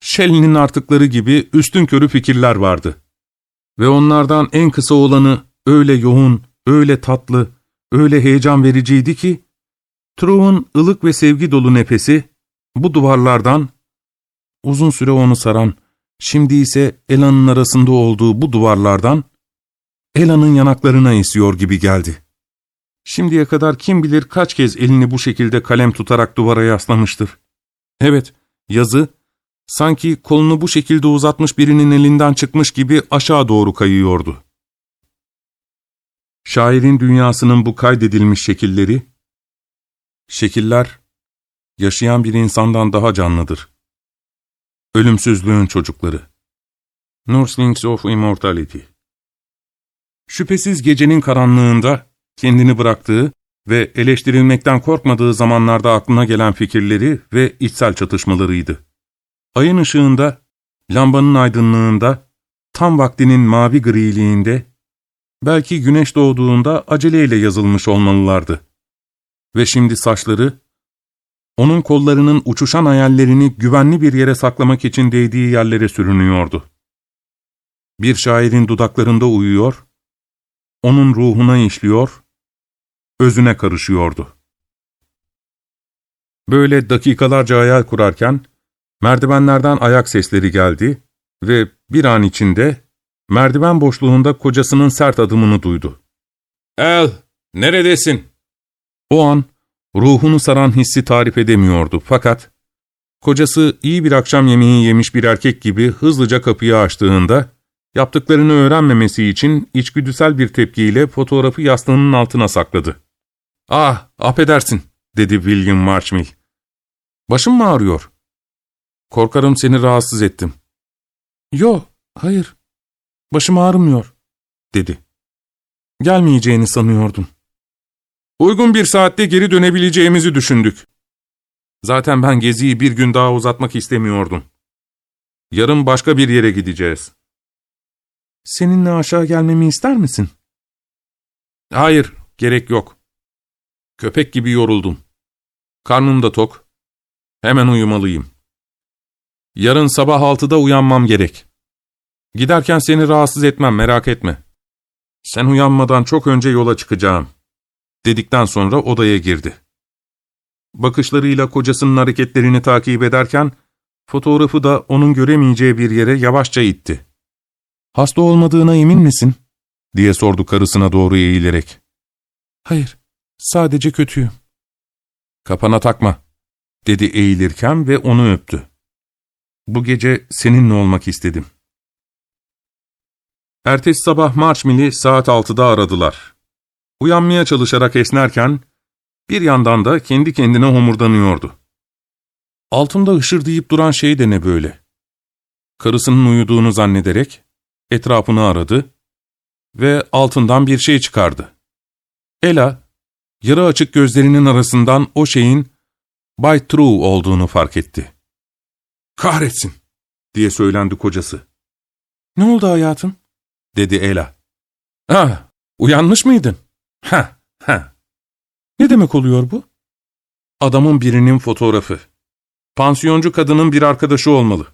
Shelley'nin artıkları gibi üstün körü fikirler vardı. Ve onlardan en kısa olanı öyle yoğun, öyle tatlı, öyle heyecan vericiydi ki, True'un ılık ve sevgi dolu nefesi, bu duvarlardan, uzun süre onu saran, şimdi ise Ela'nın arasında olduğu bu duvarlardan, Ela'nın yanaklarına esiyor gibi geldi. Şimdiye kadar kim bilir kaç kez elini bu şekilde kalem tutarak duvara yaslamıştır. Evet, yazı, sanki kolunu bu şekilde uzatmış birinin elinden çıkmış gibi aşağı doğru kayıyordu. Şairin dünyasının bu kaydedilmiş şekilleri, şekiller, yaşayan bir insandan daha canlıdır. Ölümsüzlüğün çocukları. Nurslings of Immortality Şüphesiz gecenin karanlığında, kendini bıraktığı ve eleştirilmekten korkmadığı zamanlarda aklına gelen fikirleri ve içsel çatışmalarıydı. Ayın ışığında, lambanın aydınlığında, tam vaktinin mavi griliğinde, belki güneş doğduğunda aceleyle yazılmış olmalılardı. Ve şimdi saçları, onun kollarının uçuşan hayallerini güvenli bir yere saklamak için değdiği yerlere sürünüyordu. Bir şairin dudaklarında uyuyor, onun ruhuna işliyor, özüne karışıyordu. Böyle dakikalarca hayal kurarken, merdivenlerden ayak sesleri geldi ve bir an içinde merdiven boşluğunda kocasının sert adımını duydu. ''El, neredesin?'' O an ruhunu saran hissi tarif edemiyordu fakat kocası iyi bir akşam yemeği yemiş bir erkek gibi hızlıca kapıyı açtığında yaptıklarını öğrenmemesi için içgüdüsel bir tepkiyle fotoğrafı yastığının altına sakladı. ''Ah, affedersin.'' dedi William Marchmill. ''Başım mı ağrıyor?'' ''Korkarım seni rahatsız ettim.'' ''Yo, hayır. Başım ağrımıyor.'' dedi. ''Gelmeyeceğini sanıyordum.'' Uygun bir saatte geri dönebileceğimizi düşündük. Zaten ben geziyi bir gün daha uzatmak istemiyordum. Yarın başka bir yere gideceğiz. Seninle aşağı gelmemi ister misin? Hayır, gerek yok. Köpek gibi yoruldum. Karnım da tok. Hemen uyumalıyım. Yarın sabah altıda uyanmam gerek. Giderken seni rahatsız etmem, merak etme. Sen uyanmadan çok önce yola çıkacağım dedikten sonra odaya girdi. Bakışlarıyla kocasının hareketlerini takip ederken, fotoğrafı da onun göremeyeceği bir yere yavaşça itti. ''Hasta olmadığına emin misin?'' diye sordu karısına doğru eğilerek. ''Hayır, sadece kötüyüm.'' Kapana takma, dedi eğilirken ve onu öptü. Bu gece seninle olmak istedim. Ertesi sabah Marshmill'i saat altıda aradılar. Uyanmaya çalışarak esnerken, bir yandan da kendi kendine homurdanıyordu. Altında hışırdayıp duran şey de ne böyle? Karısının uyuduğunu zannederek etrafını aradı ve altından bir şey çıkardı. Ela, yarı açık gözlerinin arasından o şeyin Bay True olduğunu fark etti. ''Kahretsin!'' diye söylendi kocası. ''Ne oldu hayatım?'' dedi Ela. ''Ah, uyanmış mıydın?'' ''Ha, ha.'' ''Ne demek oluyor bu?'' Adamın birinin fotoğrafı. Pansiyoncu kadının bir arkadaşı olmalı.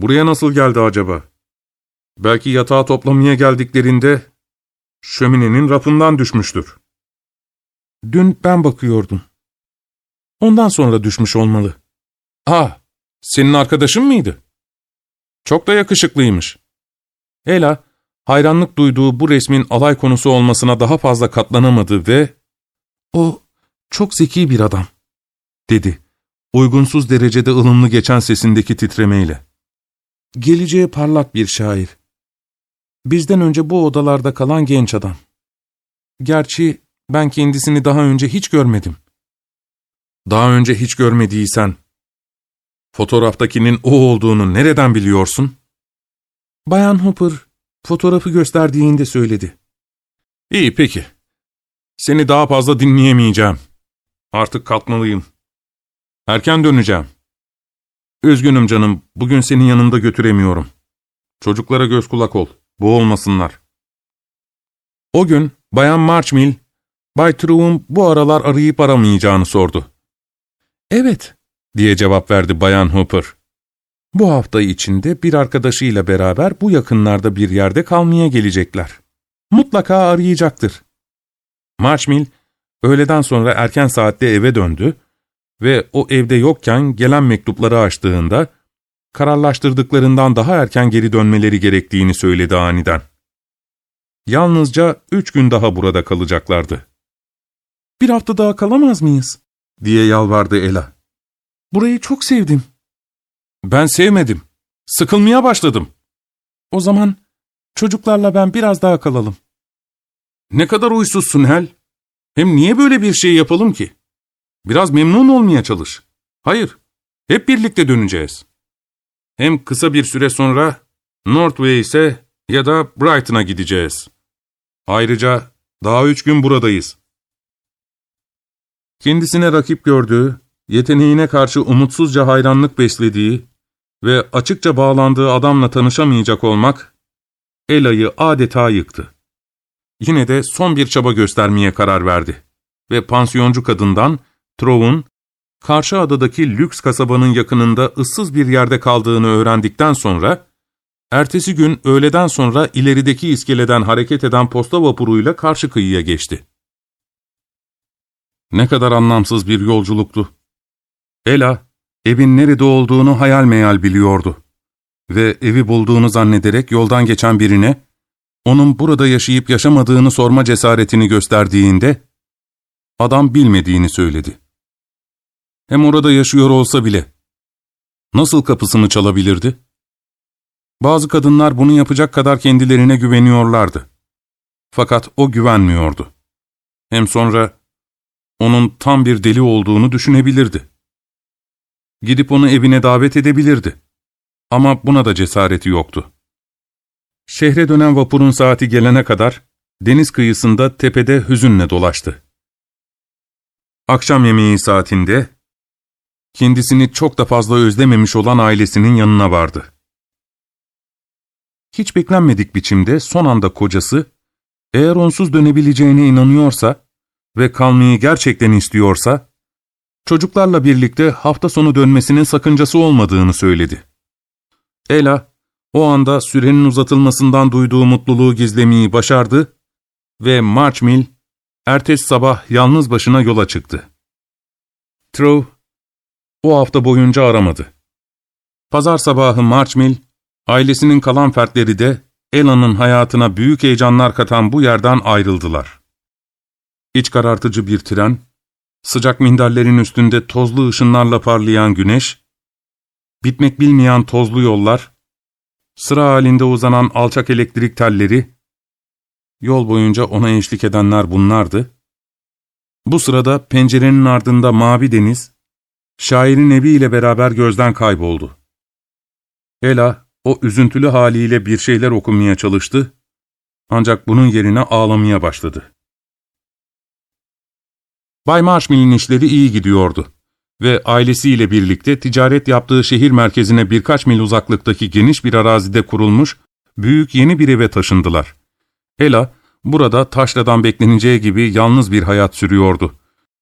Buraya nasıl geldi acaba? Belki yatağı toplamaya geldiklerinde şöminenin rafından düşmüştür. Dün ben bakıyordum. Ondan sonra düşmüş olmalı. Ah, senin arkadaşın mıydı? Çok da yakışıklıymış. Ela, hayranlık duyduğu bu resmin alay konusu olmasına daha fazla katlanamadı ve ''O çok zeki bir adam.'' dedi, uygunsuz derecede ılımlı geçen sesindeki titremeyle. Geleceğe parlak bir şair. Bizden önce bu odalarda kalan genç adam. Gerçi ben kendisini daha önce hiç görmedim. Daha önce hiç görmediysen, fotoğraftakinin o olduğunu nereden biliyorsun? Bayan Hooper, fotoğrafı gösterdiğinde söyledi. İyi peki. Seni daha fazla dinleyemeyeceğim. Artık kalkmalıyım. Erken döneceğim. Üzgünüm canım, bugün seni yanımda götüremiyorum. Çocuklara göz kulak ol, boğulmasınlar. O gün Bayan Marchmill, Bay True'un bu aralar arayıp aramayacağını sordu. Evet, diye cevap verdi Bayan Hooper. Bu hafta içinde bir arkadaşıyla beraber bu yakınlarda bir yerde kalmaya gelecekler. Mutlaka arayacaktır. Marchmill, öğleden sonra erken saatte eve döndü ve o evde yokken gelen mektupları açtığında, kararlaştırdıklarından daha erken geri dönmeleri gerektiğini söyledi aniden. Yalnızca üç gün daha burada kalacaklardı. ''Bir hafta daha kalamaz mıyız?'' diye yalvardı Ela. ''Burayı çok sevdim.'' ''Ben sevmedim. Sıkılmaya başladım.'' ''O zaman çocuklarla ben biraz daha kalalım.'' ''Ne kadar uysuzsun Hel. Hem niye böyle bir şey yapalım ki? Biraz memnun olmaya çalış. Hayır, hep birlikte döneceğiz. Hem kısa bir süre sonra Northway'se ya da Brighton'a gideceğiz. Ayrıca daha üç gün buradayız. Kendisine rakip gördüğü, yeteneğine karşı umutsuzca hayranlık beslediği ve açıkça bağlandığı adamla tanışamayacak olmak, Ela'yı adeta yıktı. Yine de son bir çaba göstermeye karar verdi ve pansiyoncu kadından Trov'un, karşı adadaki lüks kasabanın yakınında ıssız bir yerde kaldığını öğrendikten sonra, ertesi gün öğleden sonra ilerideki iskeleden hareket eden posta vapuruyla karşı kıyıya geçti. Ne kadar anlamsız bir yolculuktu. Ela, evin nerede olduğunu hayal meyal biliyordu ve evi bulduğunu zannederek yoldan geçen birine, onun burada yaşayıp yaşamadığını sorma cesaretini gösterdiğinde, adam bilmediğini söyledi. Hem orada yaşıyor olsa bile. Nasıl kapısını çalabilirdi? Bazı kadınlar bunu yapacak kadar kendilerine güveniyorlardı. Fakat o güvenmiyordu. Hem sonra onun tam bir deli olduğunu düşünebilirdi. Gidip onu evine davet edebilirdi. Ama buna da cesareti yoktu. Şehre dönen vapurun saati gelene kadar deniz kıyısında tepede hüzünle dolaştı. Akşam yemeği saatinde kendisini çok da fazla özlememiş olan ailesinin yanına vardı. Hiç beklenmedik biçimde son anda kocası, eğer onsuz dönebileceğine inanıyorsa ve kalmayı gerçekten istiyorsa, çocuklarla birlikte hafta sonu dönmesinin sakıncası olmadığını söyledi. Ela, o anda sürenin uzatılmasından duyduğu mutluluğu gizlemeyi başardı ve Marchmill, ertesi sabah yalnız başına yola çıktı. True, o hafta boyunca aramadı. Pazar sabahı Marchmill, ailesinin kalan fertleri de Ela'nın hayatına büyük heyecanlar katan bu yerden ayrıldılar. İç karartıcı bir tren, sıcak minderlerin üstünde tozlu ışınlarla parlayan güneş, bitmek bilmeyen tozlu yollar, sıra halinde uzanan alçak elektrik telleri, yol boyunca ona eşlik edenler bunlardı. Bu sırada pencerenin ardında mavi deniz, şairin eviyle beraber gözden kayboldu. Ela, o üzüntülü haliyle bir şeyler okumaya çalıştı, ancak bunun yerine ağlamaya başladı. Bay Marshmill'in işleri iyi gidiyordu ve ailesiyle birlikte ticaret yaptığı şehir merkezine birkaç mil uzaklıktaki geniş bir arazide kurulmuş büyük yeni bir eve taşındılar. Ela, burada taşradan bekleneceği gibi yalnız bir hayat sürüyordu.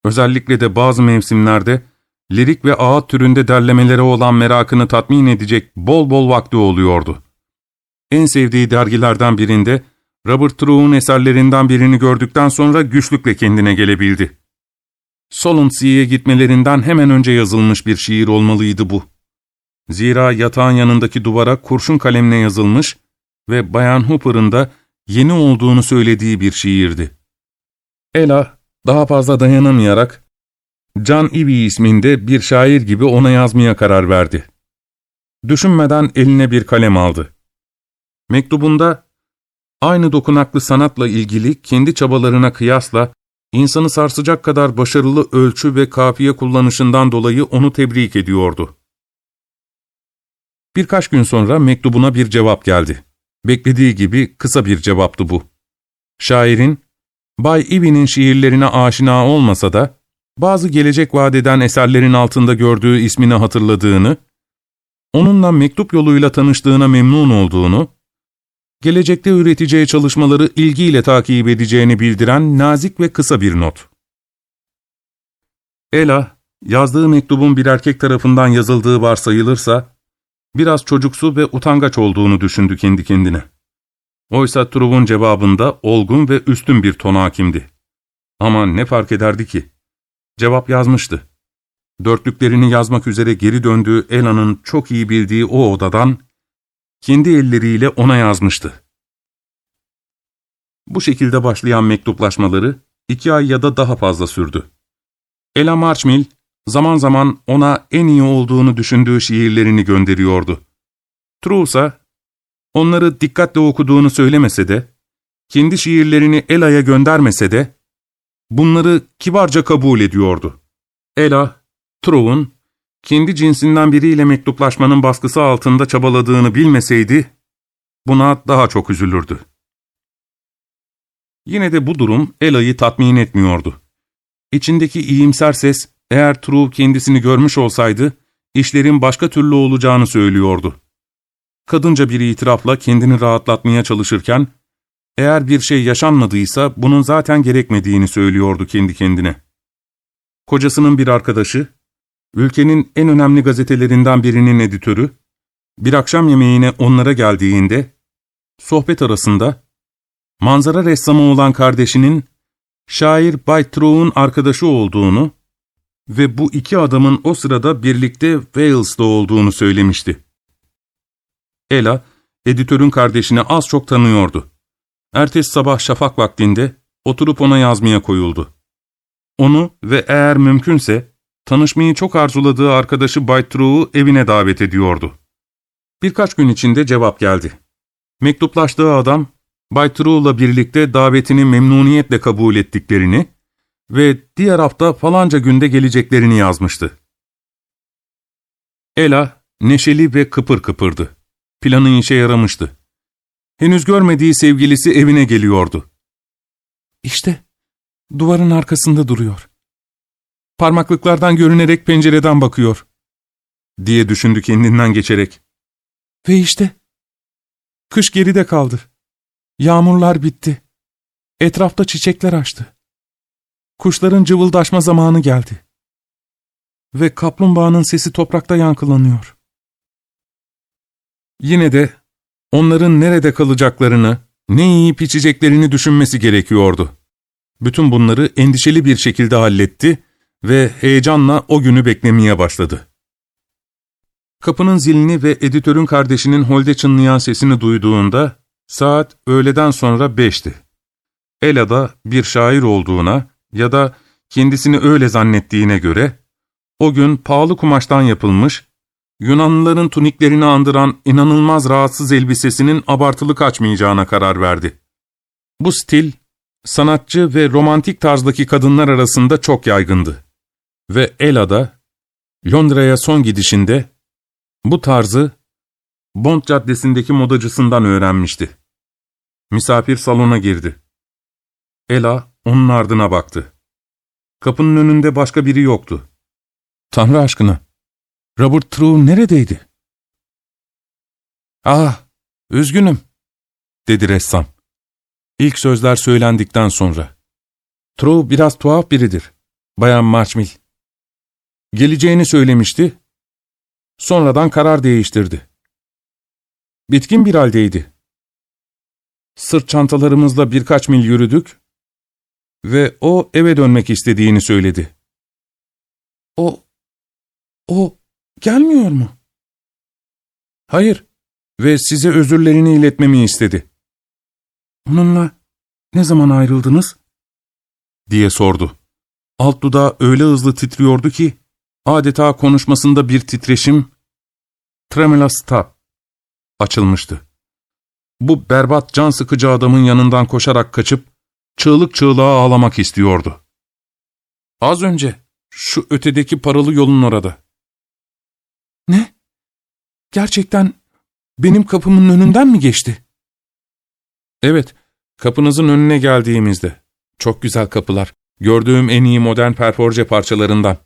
Özellikle de bazı mevsimlerde lirik ve ağıt türünde derlemelere olan merakını tatmin edecek bol bol vakti oluyordu. En sevdiği dergilerden birinde Robert True'un eserlerinden birini gördükten sonra güçlükle kendine gelebildi. Solunsea'ye gitmelerinden hemen önce yazılmış bir şiir olmalıydı bu. Zira yatağın yanındaki duvara kurşun kalemle yazılmış ve Bayan Hooper'ın da yeni olduğunu söylediği bir şiirdi. Ella daha fazla dayanamayarak John Ivy isminde bir şair gibi ona yazmaya karar verdi. Düşünmeden eline bir kalem aldı. Mektubunda aynı dokunaklı sanatla ilgili kendi çabalarına kıyasla insanı sarsacak kadar başarılı ölçü ve kafiye kullanışından dolayı onu tebrik ediyordu. Birkaç gün sonra mektubuna bir cevap geldi. Beklediği gibi kısa bir cevaptı bu. Şairin, Bay Ivy'nin şiirlerine aşina olmasa da, bazı gelecek vadeden eserlerin altında gördüğü ismini hatırladığını, onunla mektup yoluyla tanıştığına memnun olduğunu, gelecekte üreteceği çalışmaları ilgiyle takip edeceğini bildiren nazik ve kısa bir not. Ela, yazdığı mektubun bir erkek tarafından yazıldığı varsayılırsa, biraz çocuksu ve utangaç olduğunu düşündü kendi kendine. Oysa Truv'un cevabında olgun ve üstün bir ton hakimdi. Ama ne fark ederdi ki? Cevap yazmıştı. Dörtlüklerini yazmak üzere geri döndüğü Ela'nın çok iyi bildiği o odadan, kendi elleriyle ona yazmıştı. Bu şekilde başlayan mektuplaşmaları iki ay ya da daha fazla sürdü. Ella Marchmill zaman zaman ona en iyi olduğunu düşündüğü şiirlerini gönderiyordu. True onları dikkatle okuduğunu söylemese de, kendi şiirlerini Ela'ya göndermese de, bunları kibarca kabul ediyordu. Ela, True'un kendi cinsinden biriyle mektuplaşmanın baskısı altında çabaladığını bilmeseydi, buna daha çok üzülürdü. Yine de bu durum Ela'yı tatmin etmiyordu. İçindeki iyimser ses, eğer True kendisini görmüş olsaydı, işlerin başka türlü olacağını söylüyordu. Kadınca bir itirafla kendini rahatlatmaya çalışırken, eğer bir şey yaşanmadıysa bunun zaten gerekmediğini söylüyordu kendi kendine. Kocasının bir arkadaşı, ülkenin en önemli gazetelerinden birinin editörü, bir akşam yemeğine onlara geldiğinde, sohbet arasında, manzara ressamı olan kardeşinin, şair Bay arkadaşı olduğunu ve bu iki adamın o sırada birlikte Wales'da olduğunu söylemişti. Ella, editörün kardeşini az çok tanıyordu. Ertesi sabah şafak vaktinde oturup ona yazmaya koyuldu. Onu ve eğer mümkünse tanışmayı çok arzuladığı arkadaşı Bay True'u evine davet ediyordu. Birkaç gün içinde cevap geldi. Mektuplaştığı adam, Bay birlikte davetini memnuniyetle kabul ettiklerini ve diğer hafta falanca günde geleceklerini yazmıştı. Ela, neşeli ve kıpır kıpırdı. Planı işe yaramıştı. Henüz görmediği sevgilisi evine geliyordu. İşte, duvarın arkasında duruyor. Parmaklıklardan görünerek pencereden bakıyor. Diye düşündü kendinden geçerek. Ve işte, kış geride kaldı. Yağmurlar bitti. Etrafta çiçekler açtı. Kuşların cıvıldaşma zamanı geldi. Ve kaplumbağanın sesi toprakta yankılanıyor. Yine de onların nerede kalacaklarını, ne yiyip içeceklerini düşünmesi gerekiyordu. Bütün bunları endişeli bir şekilde halletti ve heyecanla o günü beklemeye başladı. Kapının zilini ve editörün kardeşinin holde çınlayan sesini duyduğunda saat öğleden sonra beşti. Ela'da bir şair olduğuna ya da kendisini öyle zannettiğine göre, o gün pahalı kumaştan yapılmış, Yunanlıların tuniklerini andıran inanılmaz rahatsız elbisesinin abartılı kaçmayacağına karar verdi. Bu stil, sanatçı ve romantik tarzdaki kadınlar arasında çok yaygındı. Ve Ela'da, Londra'ya son gidişinde, bu tarzı Bond Caddesi'ndeki modacısından öğrenmişti. Misafir salona girdi. Ela onun ardına baktı. Kapının önünde başka biri yoktu. Tanrı aşkına, Robert True neredeydi? Ah, üzgünüm, dedi ressam. İlk sözler söylendikten sonra. True biraz tuhaf biridir, Bayan Marchmill. Geleceğini söylemişti, sonradan karar değiştirdi. Bitkin bir haldeydi. Sırt çantalarımızla birkaç mil yürüdük ve o eve dönmek istediğini söyledi. O, o gelmiyor mu? Hayır ve size özürlerini iletmemi istedi. Onunla ne zaman ayrıldınız? diye sordu. Alt dudağı öyle hızlı titriyordu ki, adeta konuşmasında bir titreşim, tremula stop, açılmıştı. Bu berbat can sıkıcı adamın yanından koşarak kaçıp, çığlık çığlığa ağlamak istiyordu. Az önce, şu ötedeki paralı yolun orada. Ne? Gerçekten benim kapımın önünden mi geçti? Evet, kapınızın önüne geldiğimizde. Çok güzel kapılar. Gördüğüm en iyi modern perforje parçalarından.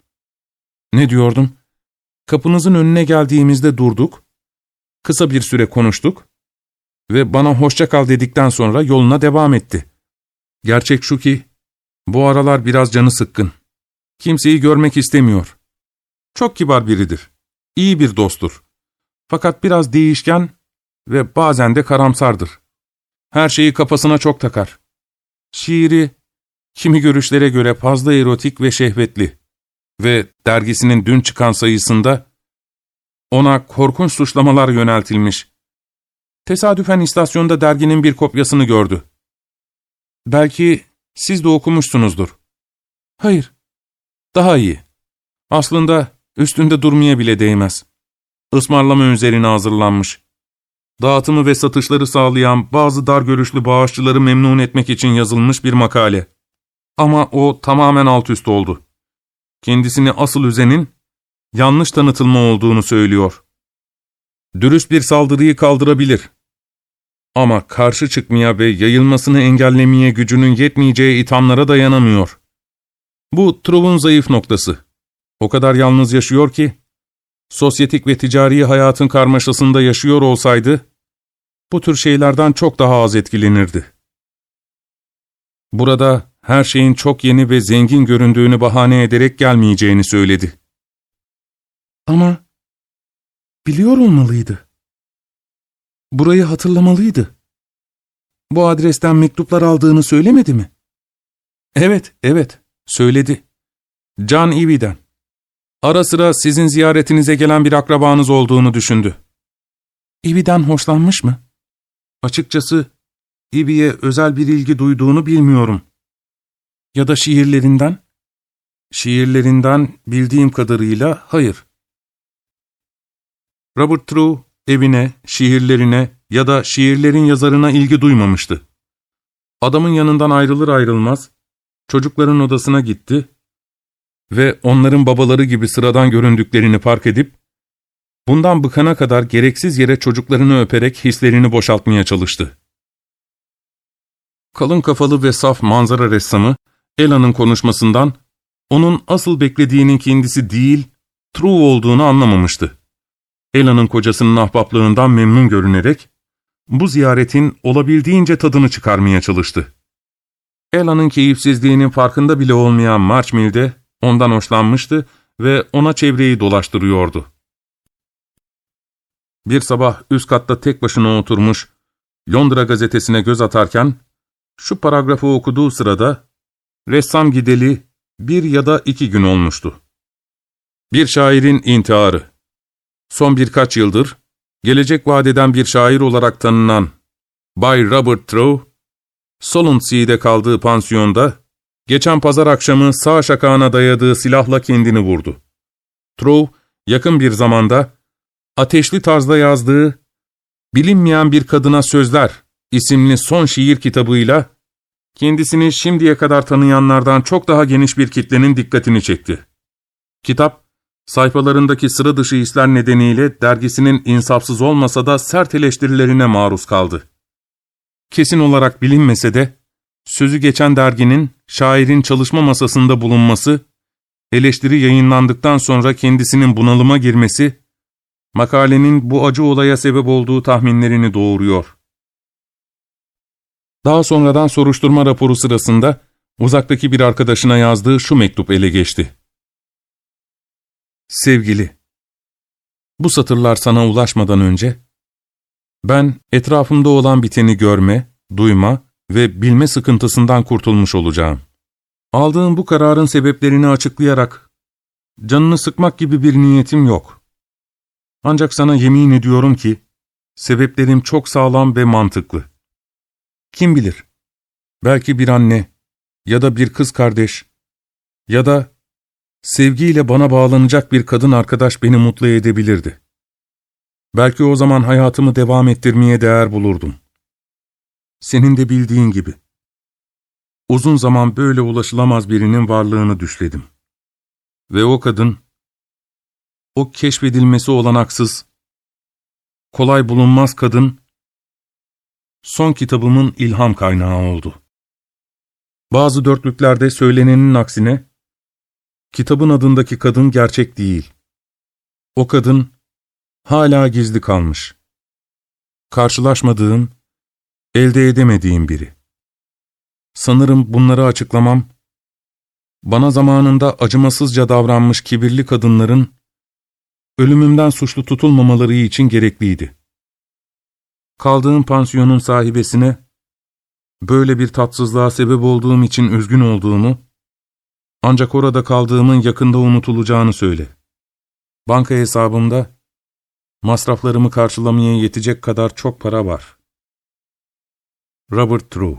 Ne diyordum? Kapınızın önüne geldiğimizde durduk. Kısa bir süre konuştuk. Ve bana hoşça kal dedikten sonra yoluna devam etti. Gerçek şu ki, bu aralar biraz canı sıkkın. Kimseyi görmek istemiyor. Çok kibar biridir. İyi bir dosttur. Fakat biraz değişken ve bazen de karamsardır. Her şeyi kafasına çok takar. Şiiri, kimi görüşlere göre fazla erotik ve şehvetli ve dergisinin dün çıkan sayısında ona korkunç suçlamalar yöneltilmiş. Tesadüfen istasyonda derginin bir kopyasını gördü. Belki siz de okumuşsunuzdur. Hayır, daha iyi. Aslında üstünde durmaya bile değmez. Ismarlama üzerine hazırlanmış. Dağıtımı ve satışları sağlayan bazı dar görüşlü bağışçıları memnun etmek için yazılmış bir makale. Ama o tamamen alt üst oldu. Kendisini asıl üzenin yanlış tanıtılma olduğunu söylüyor. Dürüst bir saldırıyı kaldırabilir. Ama karşı çıkmaya ve yayılmasını engellemeye gücünün yetmeyeceği ithamlara dayanamıyor. Bu True'un zayıf noktası. O kadar yalnız yaşıyor ki, sosyetik ve ticari hayatın karmaşasında yaşıyor olsaydı, bu tür şeylerden çok daha az etkilenirdi. Burada her şeyin çok yeni ve zengin göründüğünü bahane ederek gelmeyeceğini söyledi. Ama biliyor olmalıydı. Burayı hatırlamalıydı. Bu adresten mektuplar aldığını söylemedi mi? Evet, evet, söyledi. Can Ivi'den. Ara sıra sizin ziyaretinize gelen bir akrabanız olduğunu düşündü. Ivi'den hoşlanmış mı? Açıkçası Ivi'ye özel bir ilgi duyduğunu bilmiyorum. Ya da şiirlerinden? Şiirlerinden bildiğim kadarıyla hayır. Robert True evine, şiirlerine ya da şiirlerin yazarına ilgi duymamıştı. Adamın yanından ayrılır ayrılmaz, çocukların odasına gitti ve onların babaları gibi sıradan göründüklerini fark edip, bundan bıkana kadar gereksiz yere çocuklarını öperek hislerini boşaltmaya çalıştı. Kalın kafalı ve saf manzara ressamı, Ela'nın konuşmasından, onun asıl beklediğinin kendisi değil, True olduğunu anlamamıştı. Ela'nın kocasının ahbaplığından memnun görünerek, bu ziyaretin olabildiğince tadını çıkarmaya çalıştı. Ela'nın keyifsizliğinin farkında bile olmayan Marchmill de ondan hoşlanmıştı ve ona çevreyi dolaştırıyordu. Bir sabah üst katta tek başına oturmuş, Londra gazetesine göz atarken, şu paragrafı okuduğu sırada, ressam gideli bir ya da iki gün olmuştu. Bir şairin intiharı. Son birkaç yıldır, gelecek vadeden bir şair olarak tanınan Bay Robert Trow, Solonsea'de kaldığı pansiyonda geçen pazar akşamı sağ şakağına dayadığı silahla kendini vurdu. Trow, yakın bir zamanda, ateşli tarzda yazdığı Bilinmeyen Bir Kadına Sözler isimli son şiir kitabıyla, kendisini şimdiye kadar tanıyanlardan çok daha geniş bir kitlenin dikkatini çekti. Kitap, sayfalarındaki sıra dışı hisler nedeniyle dergisinin insafsız olmasa da sert eleştirilerine maruz kaldı. Kesin olarak bilinmese de, sözü geçen derginin, şairin çalışma masasında bulunması, eleştiri yayınlandıktan sonra kendisinin bunalıma girmesi, makalenin bu acı olaya sebep olduğu tahminlerini doğuruyor. Daha sonradan soruşturma raporu sırasında, uzaktaki bir arkadaşına yazdığı şu mektup ele geçti. Sevgili, bu satırlar sana ulaşmadan önce, ben etrafımda olan biteni görme, duyma ve bilme sıkıntısından kurtulmuş olacağım. Aldığım bu kararın sebeplerini açıklayarak, canını sıkmak gibi bir niyetim yok. Ancak sana yemin ediyorum ki, sebeplerim çok sağlam ve mantıklı. Kim bilir, belki bir anne ya da bir kız kardeş ya da sevgiyle bana bağlanacak bir kadın arkadaş beni mutlu edebilirdi. Belki o zaman hayatımı devam ettirmeye değer bulurdum. Senin de bildiğin gibi. Uzun zaman böyle ulaşılamaz birinin varlığını düşledim. Ve o kadın, o keşfedilmesi olanaksız, kolay bulunmaz kadın, son kitabımın ilham kaynağı oldu. Bazı dörtlüklerde söylenenin aksine, kitabın adındaki kadın gerçek değil. O kadın, hala gizli kalmış. Karşılaşmadığım, elde edemediğim biri. Sanırım bunları açıklamam, bana zamanında acımasızca davranmış kibirli kadınların, ölümümden suçlu tutulmamaları için gerekliydi. Kaldığım pansiyonun sahibesine, böyle bir tatsızlığa sebep olduğum için üzgün olduğumu, ancak orada kaldığımın yakında unutulacağını söyle. Banka hesabımda, masraflarımı karşılamaya yetecek kadar çok para var. Robert True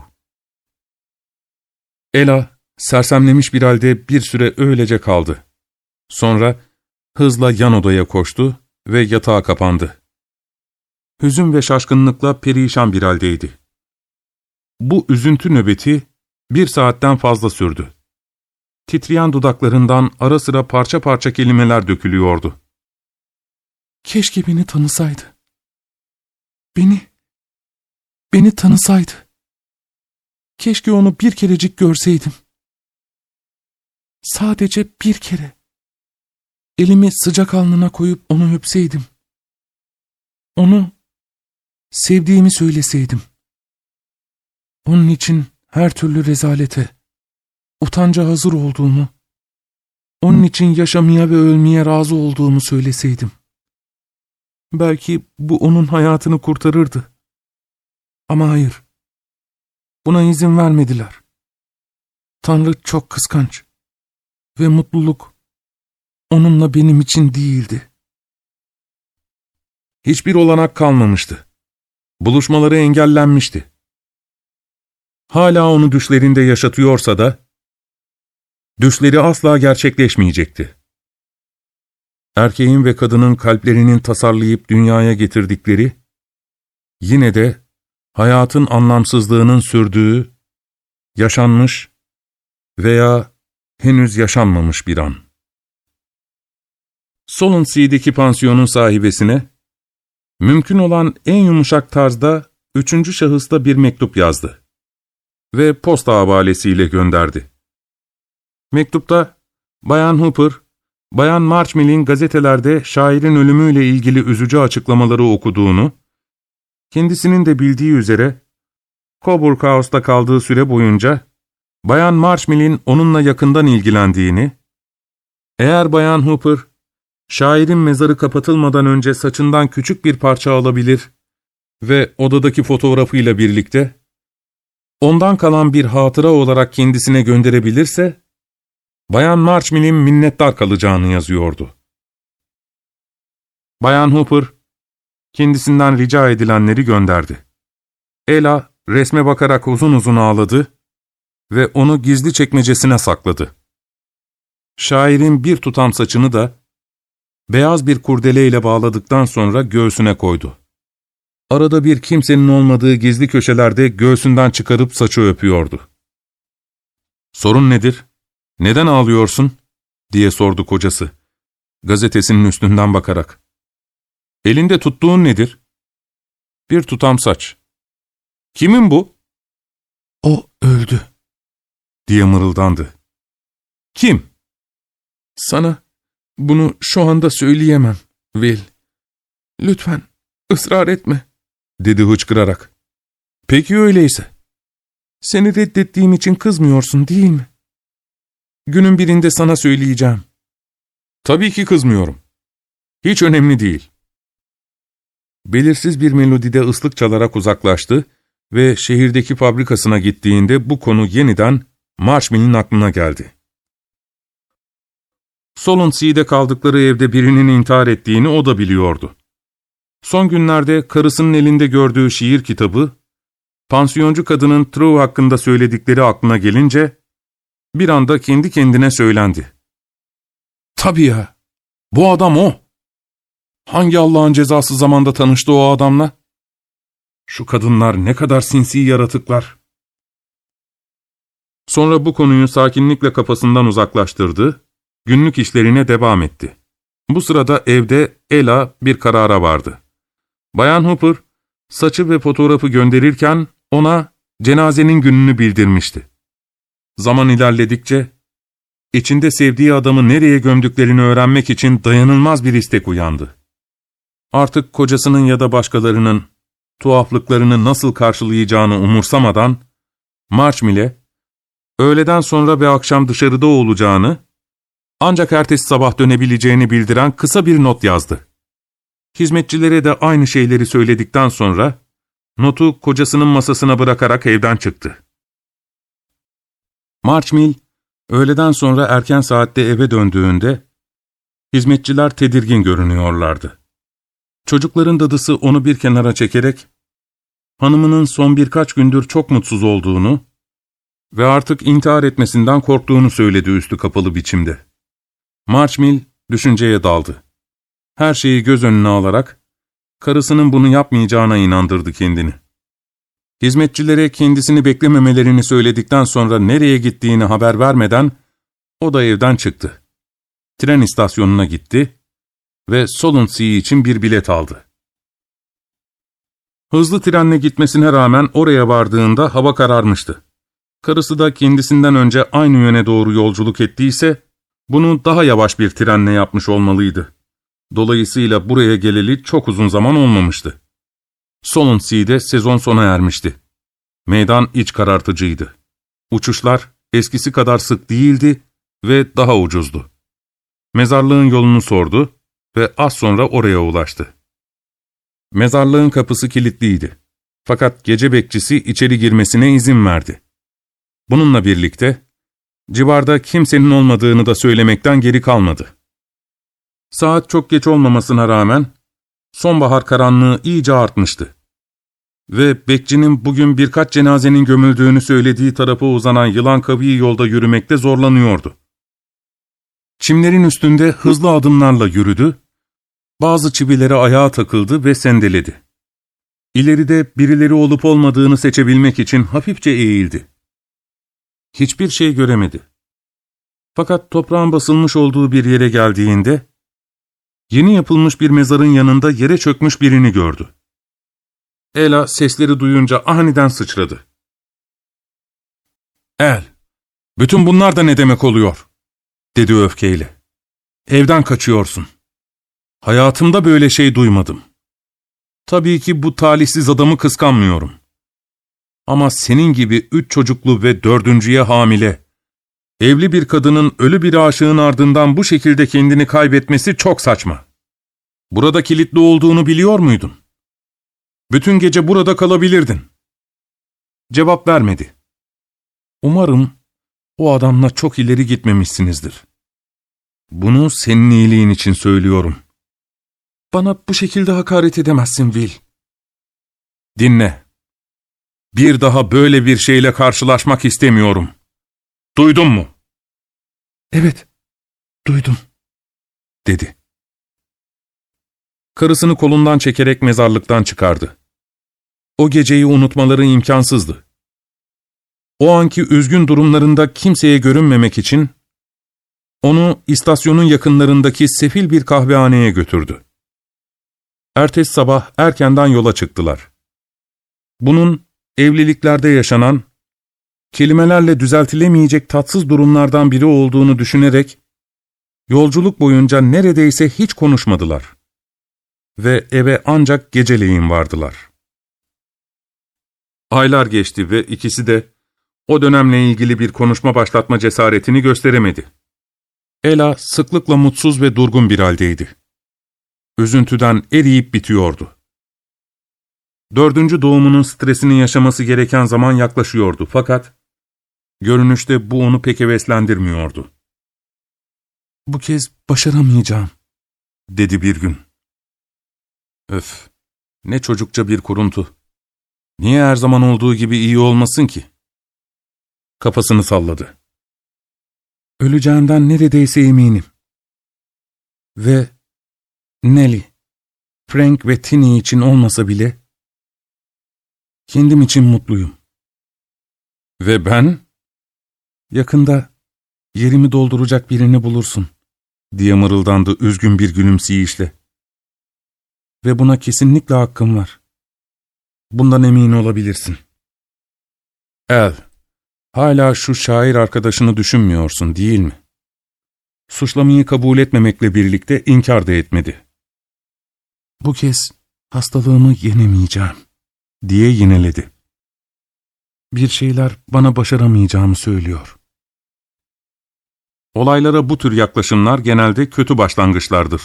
Ella, sersemlemiş bir halde bir süre öylece kaldı. Sonra hızla yan odaya koştu ve yatağa kapandı. Hüzün ve şaşkınlıkla perişan bir haldeydi. Bu üzüntü nöbeti bir saatten fazla sürdü. Titreyen dudaklarından ara sıra parça parça kelimeler dökülüyordu. Keşke beni tanısaydı. Beni, beni tanısaydı. Keşke onu bir kerecik görseydim. Sadece bir kere. Elimi sıcak alnına koyup onu öpseydim. Onu sevdiğimi söyleseydim. Onun için her türlü rezalete, utanca hazır olduğumu, onun için yaşamaya ve ölmeye razı olduğumu söyleseydim. Belki bu onun hayatını kurtarırdı. Ama hayır. Buna izin vermediler. Tanrı çok kıskanç ve mutluluk onunla benim için değildi. Hiçbir olanak kalmamıştı. Buluşmaları engellenmişti. Hala onu düşlerinde yaşatıyorsa da, düşleri asla gerçekleşmeyecekti. Erkeğin ve kadının kalplerinin tasarlayıp dünyaya getirdikleri, yine de hayatın anlamsızlığının sürdüğü, yaşanmış veya henüz yaşanmamış bir an. Solency'deki pansiyonun sahibesine, mümkün olan en yumuşak tarzda üçüncü şahısta bir mektup yazdı ve posta havalesiyle gönderdi. Mektupta, Bayan Hooper, Bayan Marchmill'in gazetelerde şairin ölümüyle ilgili üzücü açıklamaları okuduğunu, kendisinin de bildiği üzere, Coburg House'da kaldığı süre boyunca, Bayan Marshmill'in onunla yakından ilgilendiğini, eğer Bayan Hooper, şairin mezarı kapatılmadan önce saçından küçük bir parça alabilir ve odadaki fotoğrafıyla birlikte, ondan kalan bir hatıra olarak kendisine gönderebilirse, Bayan Marshmill'in minnettar kalacağını yazıyordu. Bayan Hooper, kendisinden rica edilenleri gönderdi. Ella, resme bakarak uzun uzun ağladı ve onu gizli çekmecesine sakladı. Şairin bir tutam saçını da beyaz bir kurdeleyle bağladıktan sonra göğsüne koydu. Arada bir kimsenin olmadığı gizli köşelerde göğsünden çıkarıp saçı öpüyordu. ''Sorun nedir? Neden ağlıyorsun?'' diye sordu kocası, gazetesinin üstünden bakarak. ''Elinde tuttuğun nedir?'' ''Bir tutam saç.'' ''Kimin bu?'' ''O öldü.'' diye mırıldandı. ''Kim?'' ''Sana bunu şu anda söyleyemem, Will. Lütfen ısrar etme.'' dedi hıçkırarak. ''Peki öyleyse. Seni reddettiğim için kızmıyorsun değil mi? Günün birinde sana söyleyeceğim.'' ''Tabii ki kızmıyorum. Hiç önemli değil.'' Belirsiz bir melodide ıslık çalarak uzaklaştı ve şehirdeki fabrikasına gittiğinde bu konu yeniden Marshmall'in aklına geldi. Solency'de kaldıkları evde birinin intihar ettiğini o da biliyordu. Son günlerde karısının elinde gördüğü şiir kitabı, pansiyoncu kadının True hakkında söyledikleri aklına gelince, bir anda kendi kendine söylendi. Tabii ya, bu adam o. Hangi Allah'ın cezası zamanda tanıştı o adamla? Şu kadınlar ne kadar sinsi yaratıklar. Sonra bu konuyu sakinlikle kafasından uzaklaştırdı, günlük işlerine devam etti. Bu sırada evde Ella bir karara vardı. Bayan Hooper, saçı ve fotoğrafı gönderirken ona cenazenin gününü bildirmişti. Zaman ilerledikçe, içinde sevdiği adamı nereye gömdüklerini öğrenmek için dayanılmaz bir istek uyandı. Artık kocasının ya da başkalarının tuhaflıklarını nasıl karşılayacağını umursamadan, Marchmill'e, öğleden sonra ve akşam dışarıda olacağını, ancak ertesi sabah dönebileceğini bildiren kısa bir not yazdı. Hizmetçilere de aynı şeyleri söyledikten sonra, notu kocasının masasına bırakarak evden çıktı. Marchmill, öğleden sonra erken saatte eve döndüğünde, hizmetçiler tedirgin görünüyorlardı. Çocukların dadısı onu bir kenara çekerek, hanımının son birkaç gündür çok mutsuz olduğunu ve artık intihar etmesinden korktuğunu söyledi üstü kapalı biçimde. Marchmill düşünceye daldı. Her şeyi göz önüne alarak, karısının bunu yapmayacağına inandırdı kendini. Hizmetçilere kendisini beklememelerini söyledikten sonra nereye gittiğini haber vermeden, o da evden çıktı. Tren istasyonuna gitti ve Solensea için bir bilet aldı. Hızlı trenle gitmesine rağmen oraya vardığında hava kararmıştı. Karısı da kendisinden önce aynı yöne doğru yolculuk ettiyse, bunu daha yavaş bir trenle yapmış olmalıydı. Dolayısıyla buraya geleli çok uzun zaman olmamıştı. Solensea'de sezon sona ermişti. Meydan iç karartıcıydı. Uçuşlar eskisi kadar sık değildi ve daha ucuzdu. Mezarlığın yolunu sordu ve az sonra oraya ulaştı. Mezarlığın kapısı kilitliydi. Fakat gece bekçisi içeri girmesine izin verdi. Bununla birlikte civarda kimsenin olmadığını da söylemekten geri kalmadı. Saat çok geç olmamasına rağmen sonbahar karanlığı iyice artmıştı. Ve bekçinin bugün birkaç cenazenin gömüldüğünü söylediği tarafa uzanan yılan kaviği yolda yürümekte zorlanıyordu. Çimlerin üstünde hızlı adımlarla yürüdü, bazı çivilere ayağa takıldı ve sendeledi. İleride birileri olup olmadığını seçebilmek için hafifçe eğildi. Hiçbir şey göremedi. Fakat toprağın basılmış olduğu bir yere geldiğinde, yeni yapılmış bir mezarın yanında yere çökmüş birini gördü. Ela sesleri duyunca aniden sıçradı. El, bütün bunlar da ne demek oluyor? dedi öfkeyle. Evden kaçıyorsun. Hayatımda böyle şey duymadım. Tabii ki bu talihsiz adamı kıskanmıyorum. Ama senin gibi üç çocuklu ve dördüncüye hamile, evli bir kadının ölü bir aşığın ardından bu şekilde kendini kaybetmesi çok saçma. Burada kilitli olduğunu biliyor muydun? Bütün gece burada kalabilirdin. Cevap vermedi. Umarım o adamla çok ileri gitmemişsinizdir. Bunu senin iyiliğin için söylüyorum. Bana bu şekilde hakaret edemezsin Will. Dinle. Bir daha böyle bir şeyle karşılaşmak istemiyorum. Duydun mu? Evet, duydum, dedi. Karısını kolundan çekerek mezarlıktan çıkardı. O geceyi unutmaları imkansızdı. O anki üzgün durumlarında kimseye görünmemek için onu istasyonun yakınlarındaki sefil bir kahvehaneye götürdü. Ertesi sabah erkenden yola çıktılar. Bunun evliliklerde yaşanan, kelimelerle düzeltilemeyecek tatsız durumlardan biri olduğunu düşünerek, yolculuk boyunca neredeyse hiç konuşmadılar. Ve eve ancak geceleyin vardılar. Aylar geçti ve ikisi de o dönemle ilgili bir konuşma başlatma cesaretini gösteremedi. Ela sıklıkla mutsuz ve durgun bir haldeydi. Üzüntüden eriyip bitiyordu. Dördüncü doğumunun stresini yaşaması gereken zaman yaklaşıyordu fakat görünüşte bu onu pek heveslendirmiyordu. Bu kez başaramayacağım, dedi bir gün. Öf, ne çocukça bir kuruntu. Niye her zaman olduğu gibi iyi olmasın ki? Kafasını salladı. Öleceğinden neredeyse eminim. Ve Nelly, Frank ve Tini için olmasa bile kendim için mutluyum. Ve ben? Yakında yerimi dolduracak birini bulursun, diye mırıldandı üzgün bir gülümseyişle. Ve buna kesinlikle hakkım var. Bundan emin olabilirsin. El, hala şu şair arkadaşını düşünmüyorsun değil mi? Suçlamayı kabul etmemekle birlikte inkar da etmedi. Bu kez hastalığımı yenemeyeceğim, diye yineledi. Bir şeyler bana başaramayacağımı söylüyor. Olaylara bu tür yaklaşımlar genelde kötü başlangıçlardır.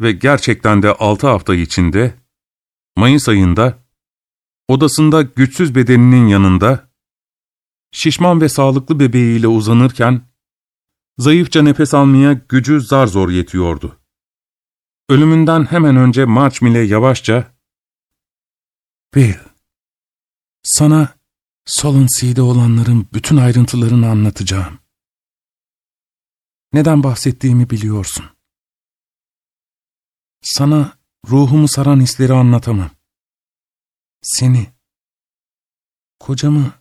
Ve gerçekten de altı hafta içinde, Mayıs ayında, odasında güçsüz bedeninin yanında, şişman ve sağlıklı bebeğiyle uzanırken, zayıfça nefes almaya gücü zar zor yetiyordu. Ölümünden hemen önce Marchmill'e yavaşça, ''Bill, sana Solancy'de olanların bütün ayrıntılarını anlatacağım. Neden bahsettiğimi biliyorsun. Sana ruhumu saran hisleri anlatamam. Seni, kocamı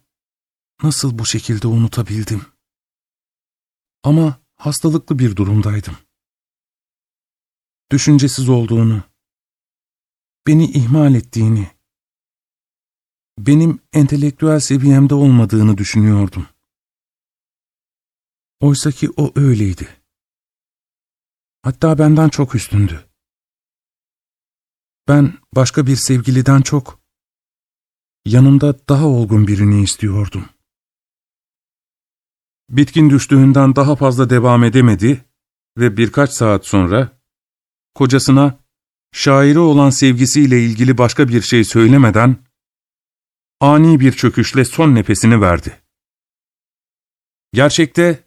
nasıl bu şekilde unutabildim? Ama hastalıklı bir durumdaydım. Düşüncesiz olduğunu, beni ihmal ettiğini, benim entelektüel seviyemde olmadığını düşünüyordum. Oysaki o öyleydi. Hatta benden çok üstündü. Ben başka bir sevgiliden çok, yanımda daha olgun birini istiyordum. Bitkin düştüğünden daha fazla devam edemedi ve birkaç saat sonra kocasına şairi olan sevgisiyle ilgili başka bir şey söylemeden ani bir çöküşle son nefesini verdi. Gerçekte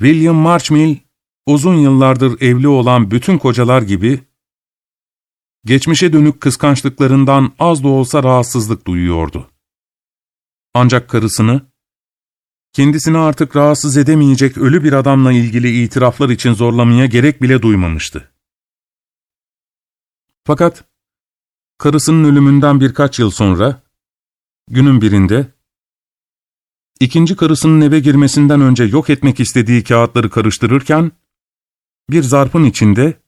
William Marchmill uzun yıllardır evli olan bütün kocalar gibi geçmişe dönük kıskançlıklarından az da olsa rahatsızlık duyuyordu. Ancak karısını, kendisini artık rahatsız edemeyecek ölü bir adamla ilgili itiraflar için zorlamaya gerek bile duymamıştı. Fakat karısının ölümünden birkaç yıl sonra, günün birinde, ikinci karısının eve girmesinden önce yok etmek istediği kağıtları karıştırırken, bir zarfın içinde,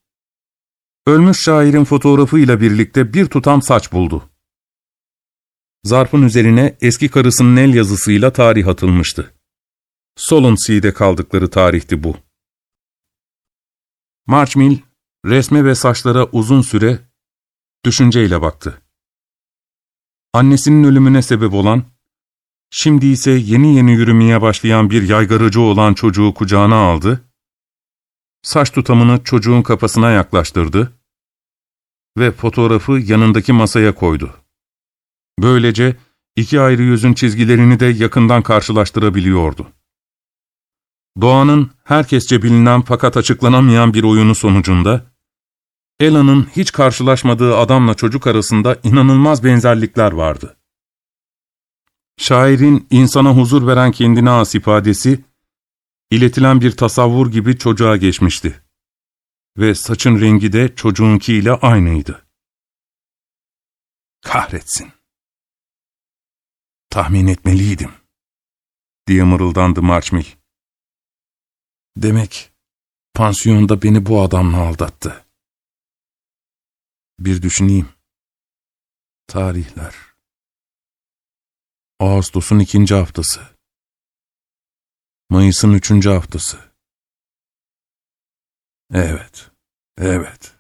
ölmüş şairin fotoğrafıyla birlikte bir tutam saç buldu. Zarfın üzerine eski karısının el yazısıyla tarih atılmıştı. Solency'de kaldıkları tarihti bu. Marchmill, resme ve saçlara uzun süre düşünceyle baktı. Annesinin ölümüne sebep olan, şimdi ise yeni yeni yürümeye başlayan bir yaygarıcı olan çocuğu kucağına aldı, saç tutamını çocuğun kafasına yaklaştırdı ve fotoğrafı yanındaki masaya koydu. Böylece iki ayrı yüzün çizgilerini de yakından karşılaştırabiliyordu. Doğanın herkesçe bilinen fakat açıklanamayan bir oyunu sonucunda, Ela'nın hiç karşılaşmadığı adamla çocuk arasında inanılmaz benzerlikler vardı. Şairin insana huzur veren kendine has ifadesi, iletilen bir tasavvur gibi çocuğa geçmişti. Ve saçın rengi de çocuğunkiyle aynıydı. Kahretsin. Tahmin etmeliydim, diye mırıldandı Marchmill. Demek pansiyonda beni bu adamla aldattı. Bir düşüneyim. Tarihler. Ağustos'un ikinci haftası. Mayıs'ın üçüncü haftası. Evet, evet.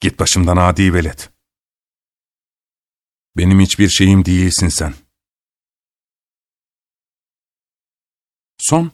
Git başımdan adi velet. Benim hiçbir şeyim değilsin sen. Son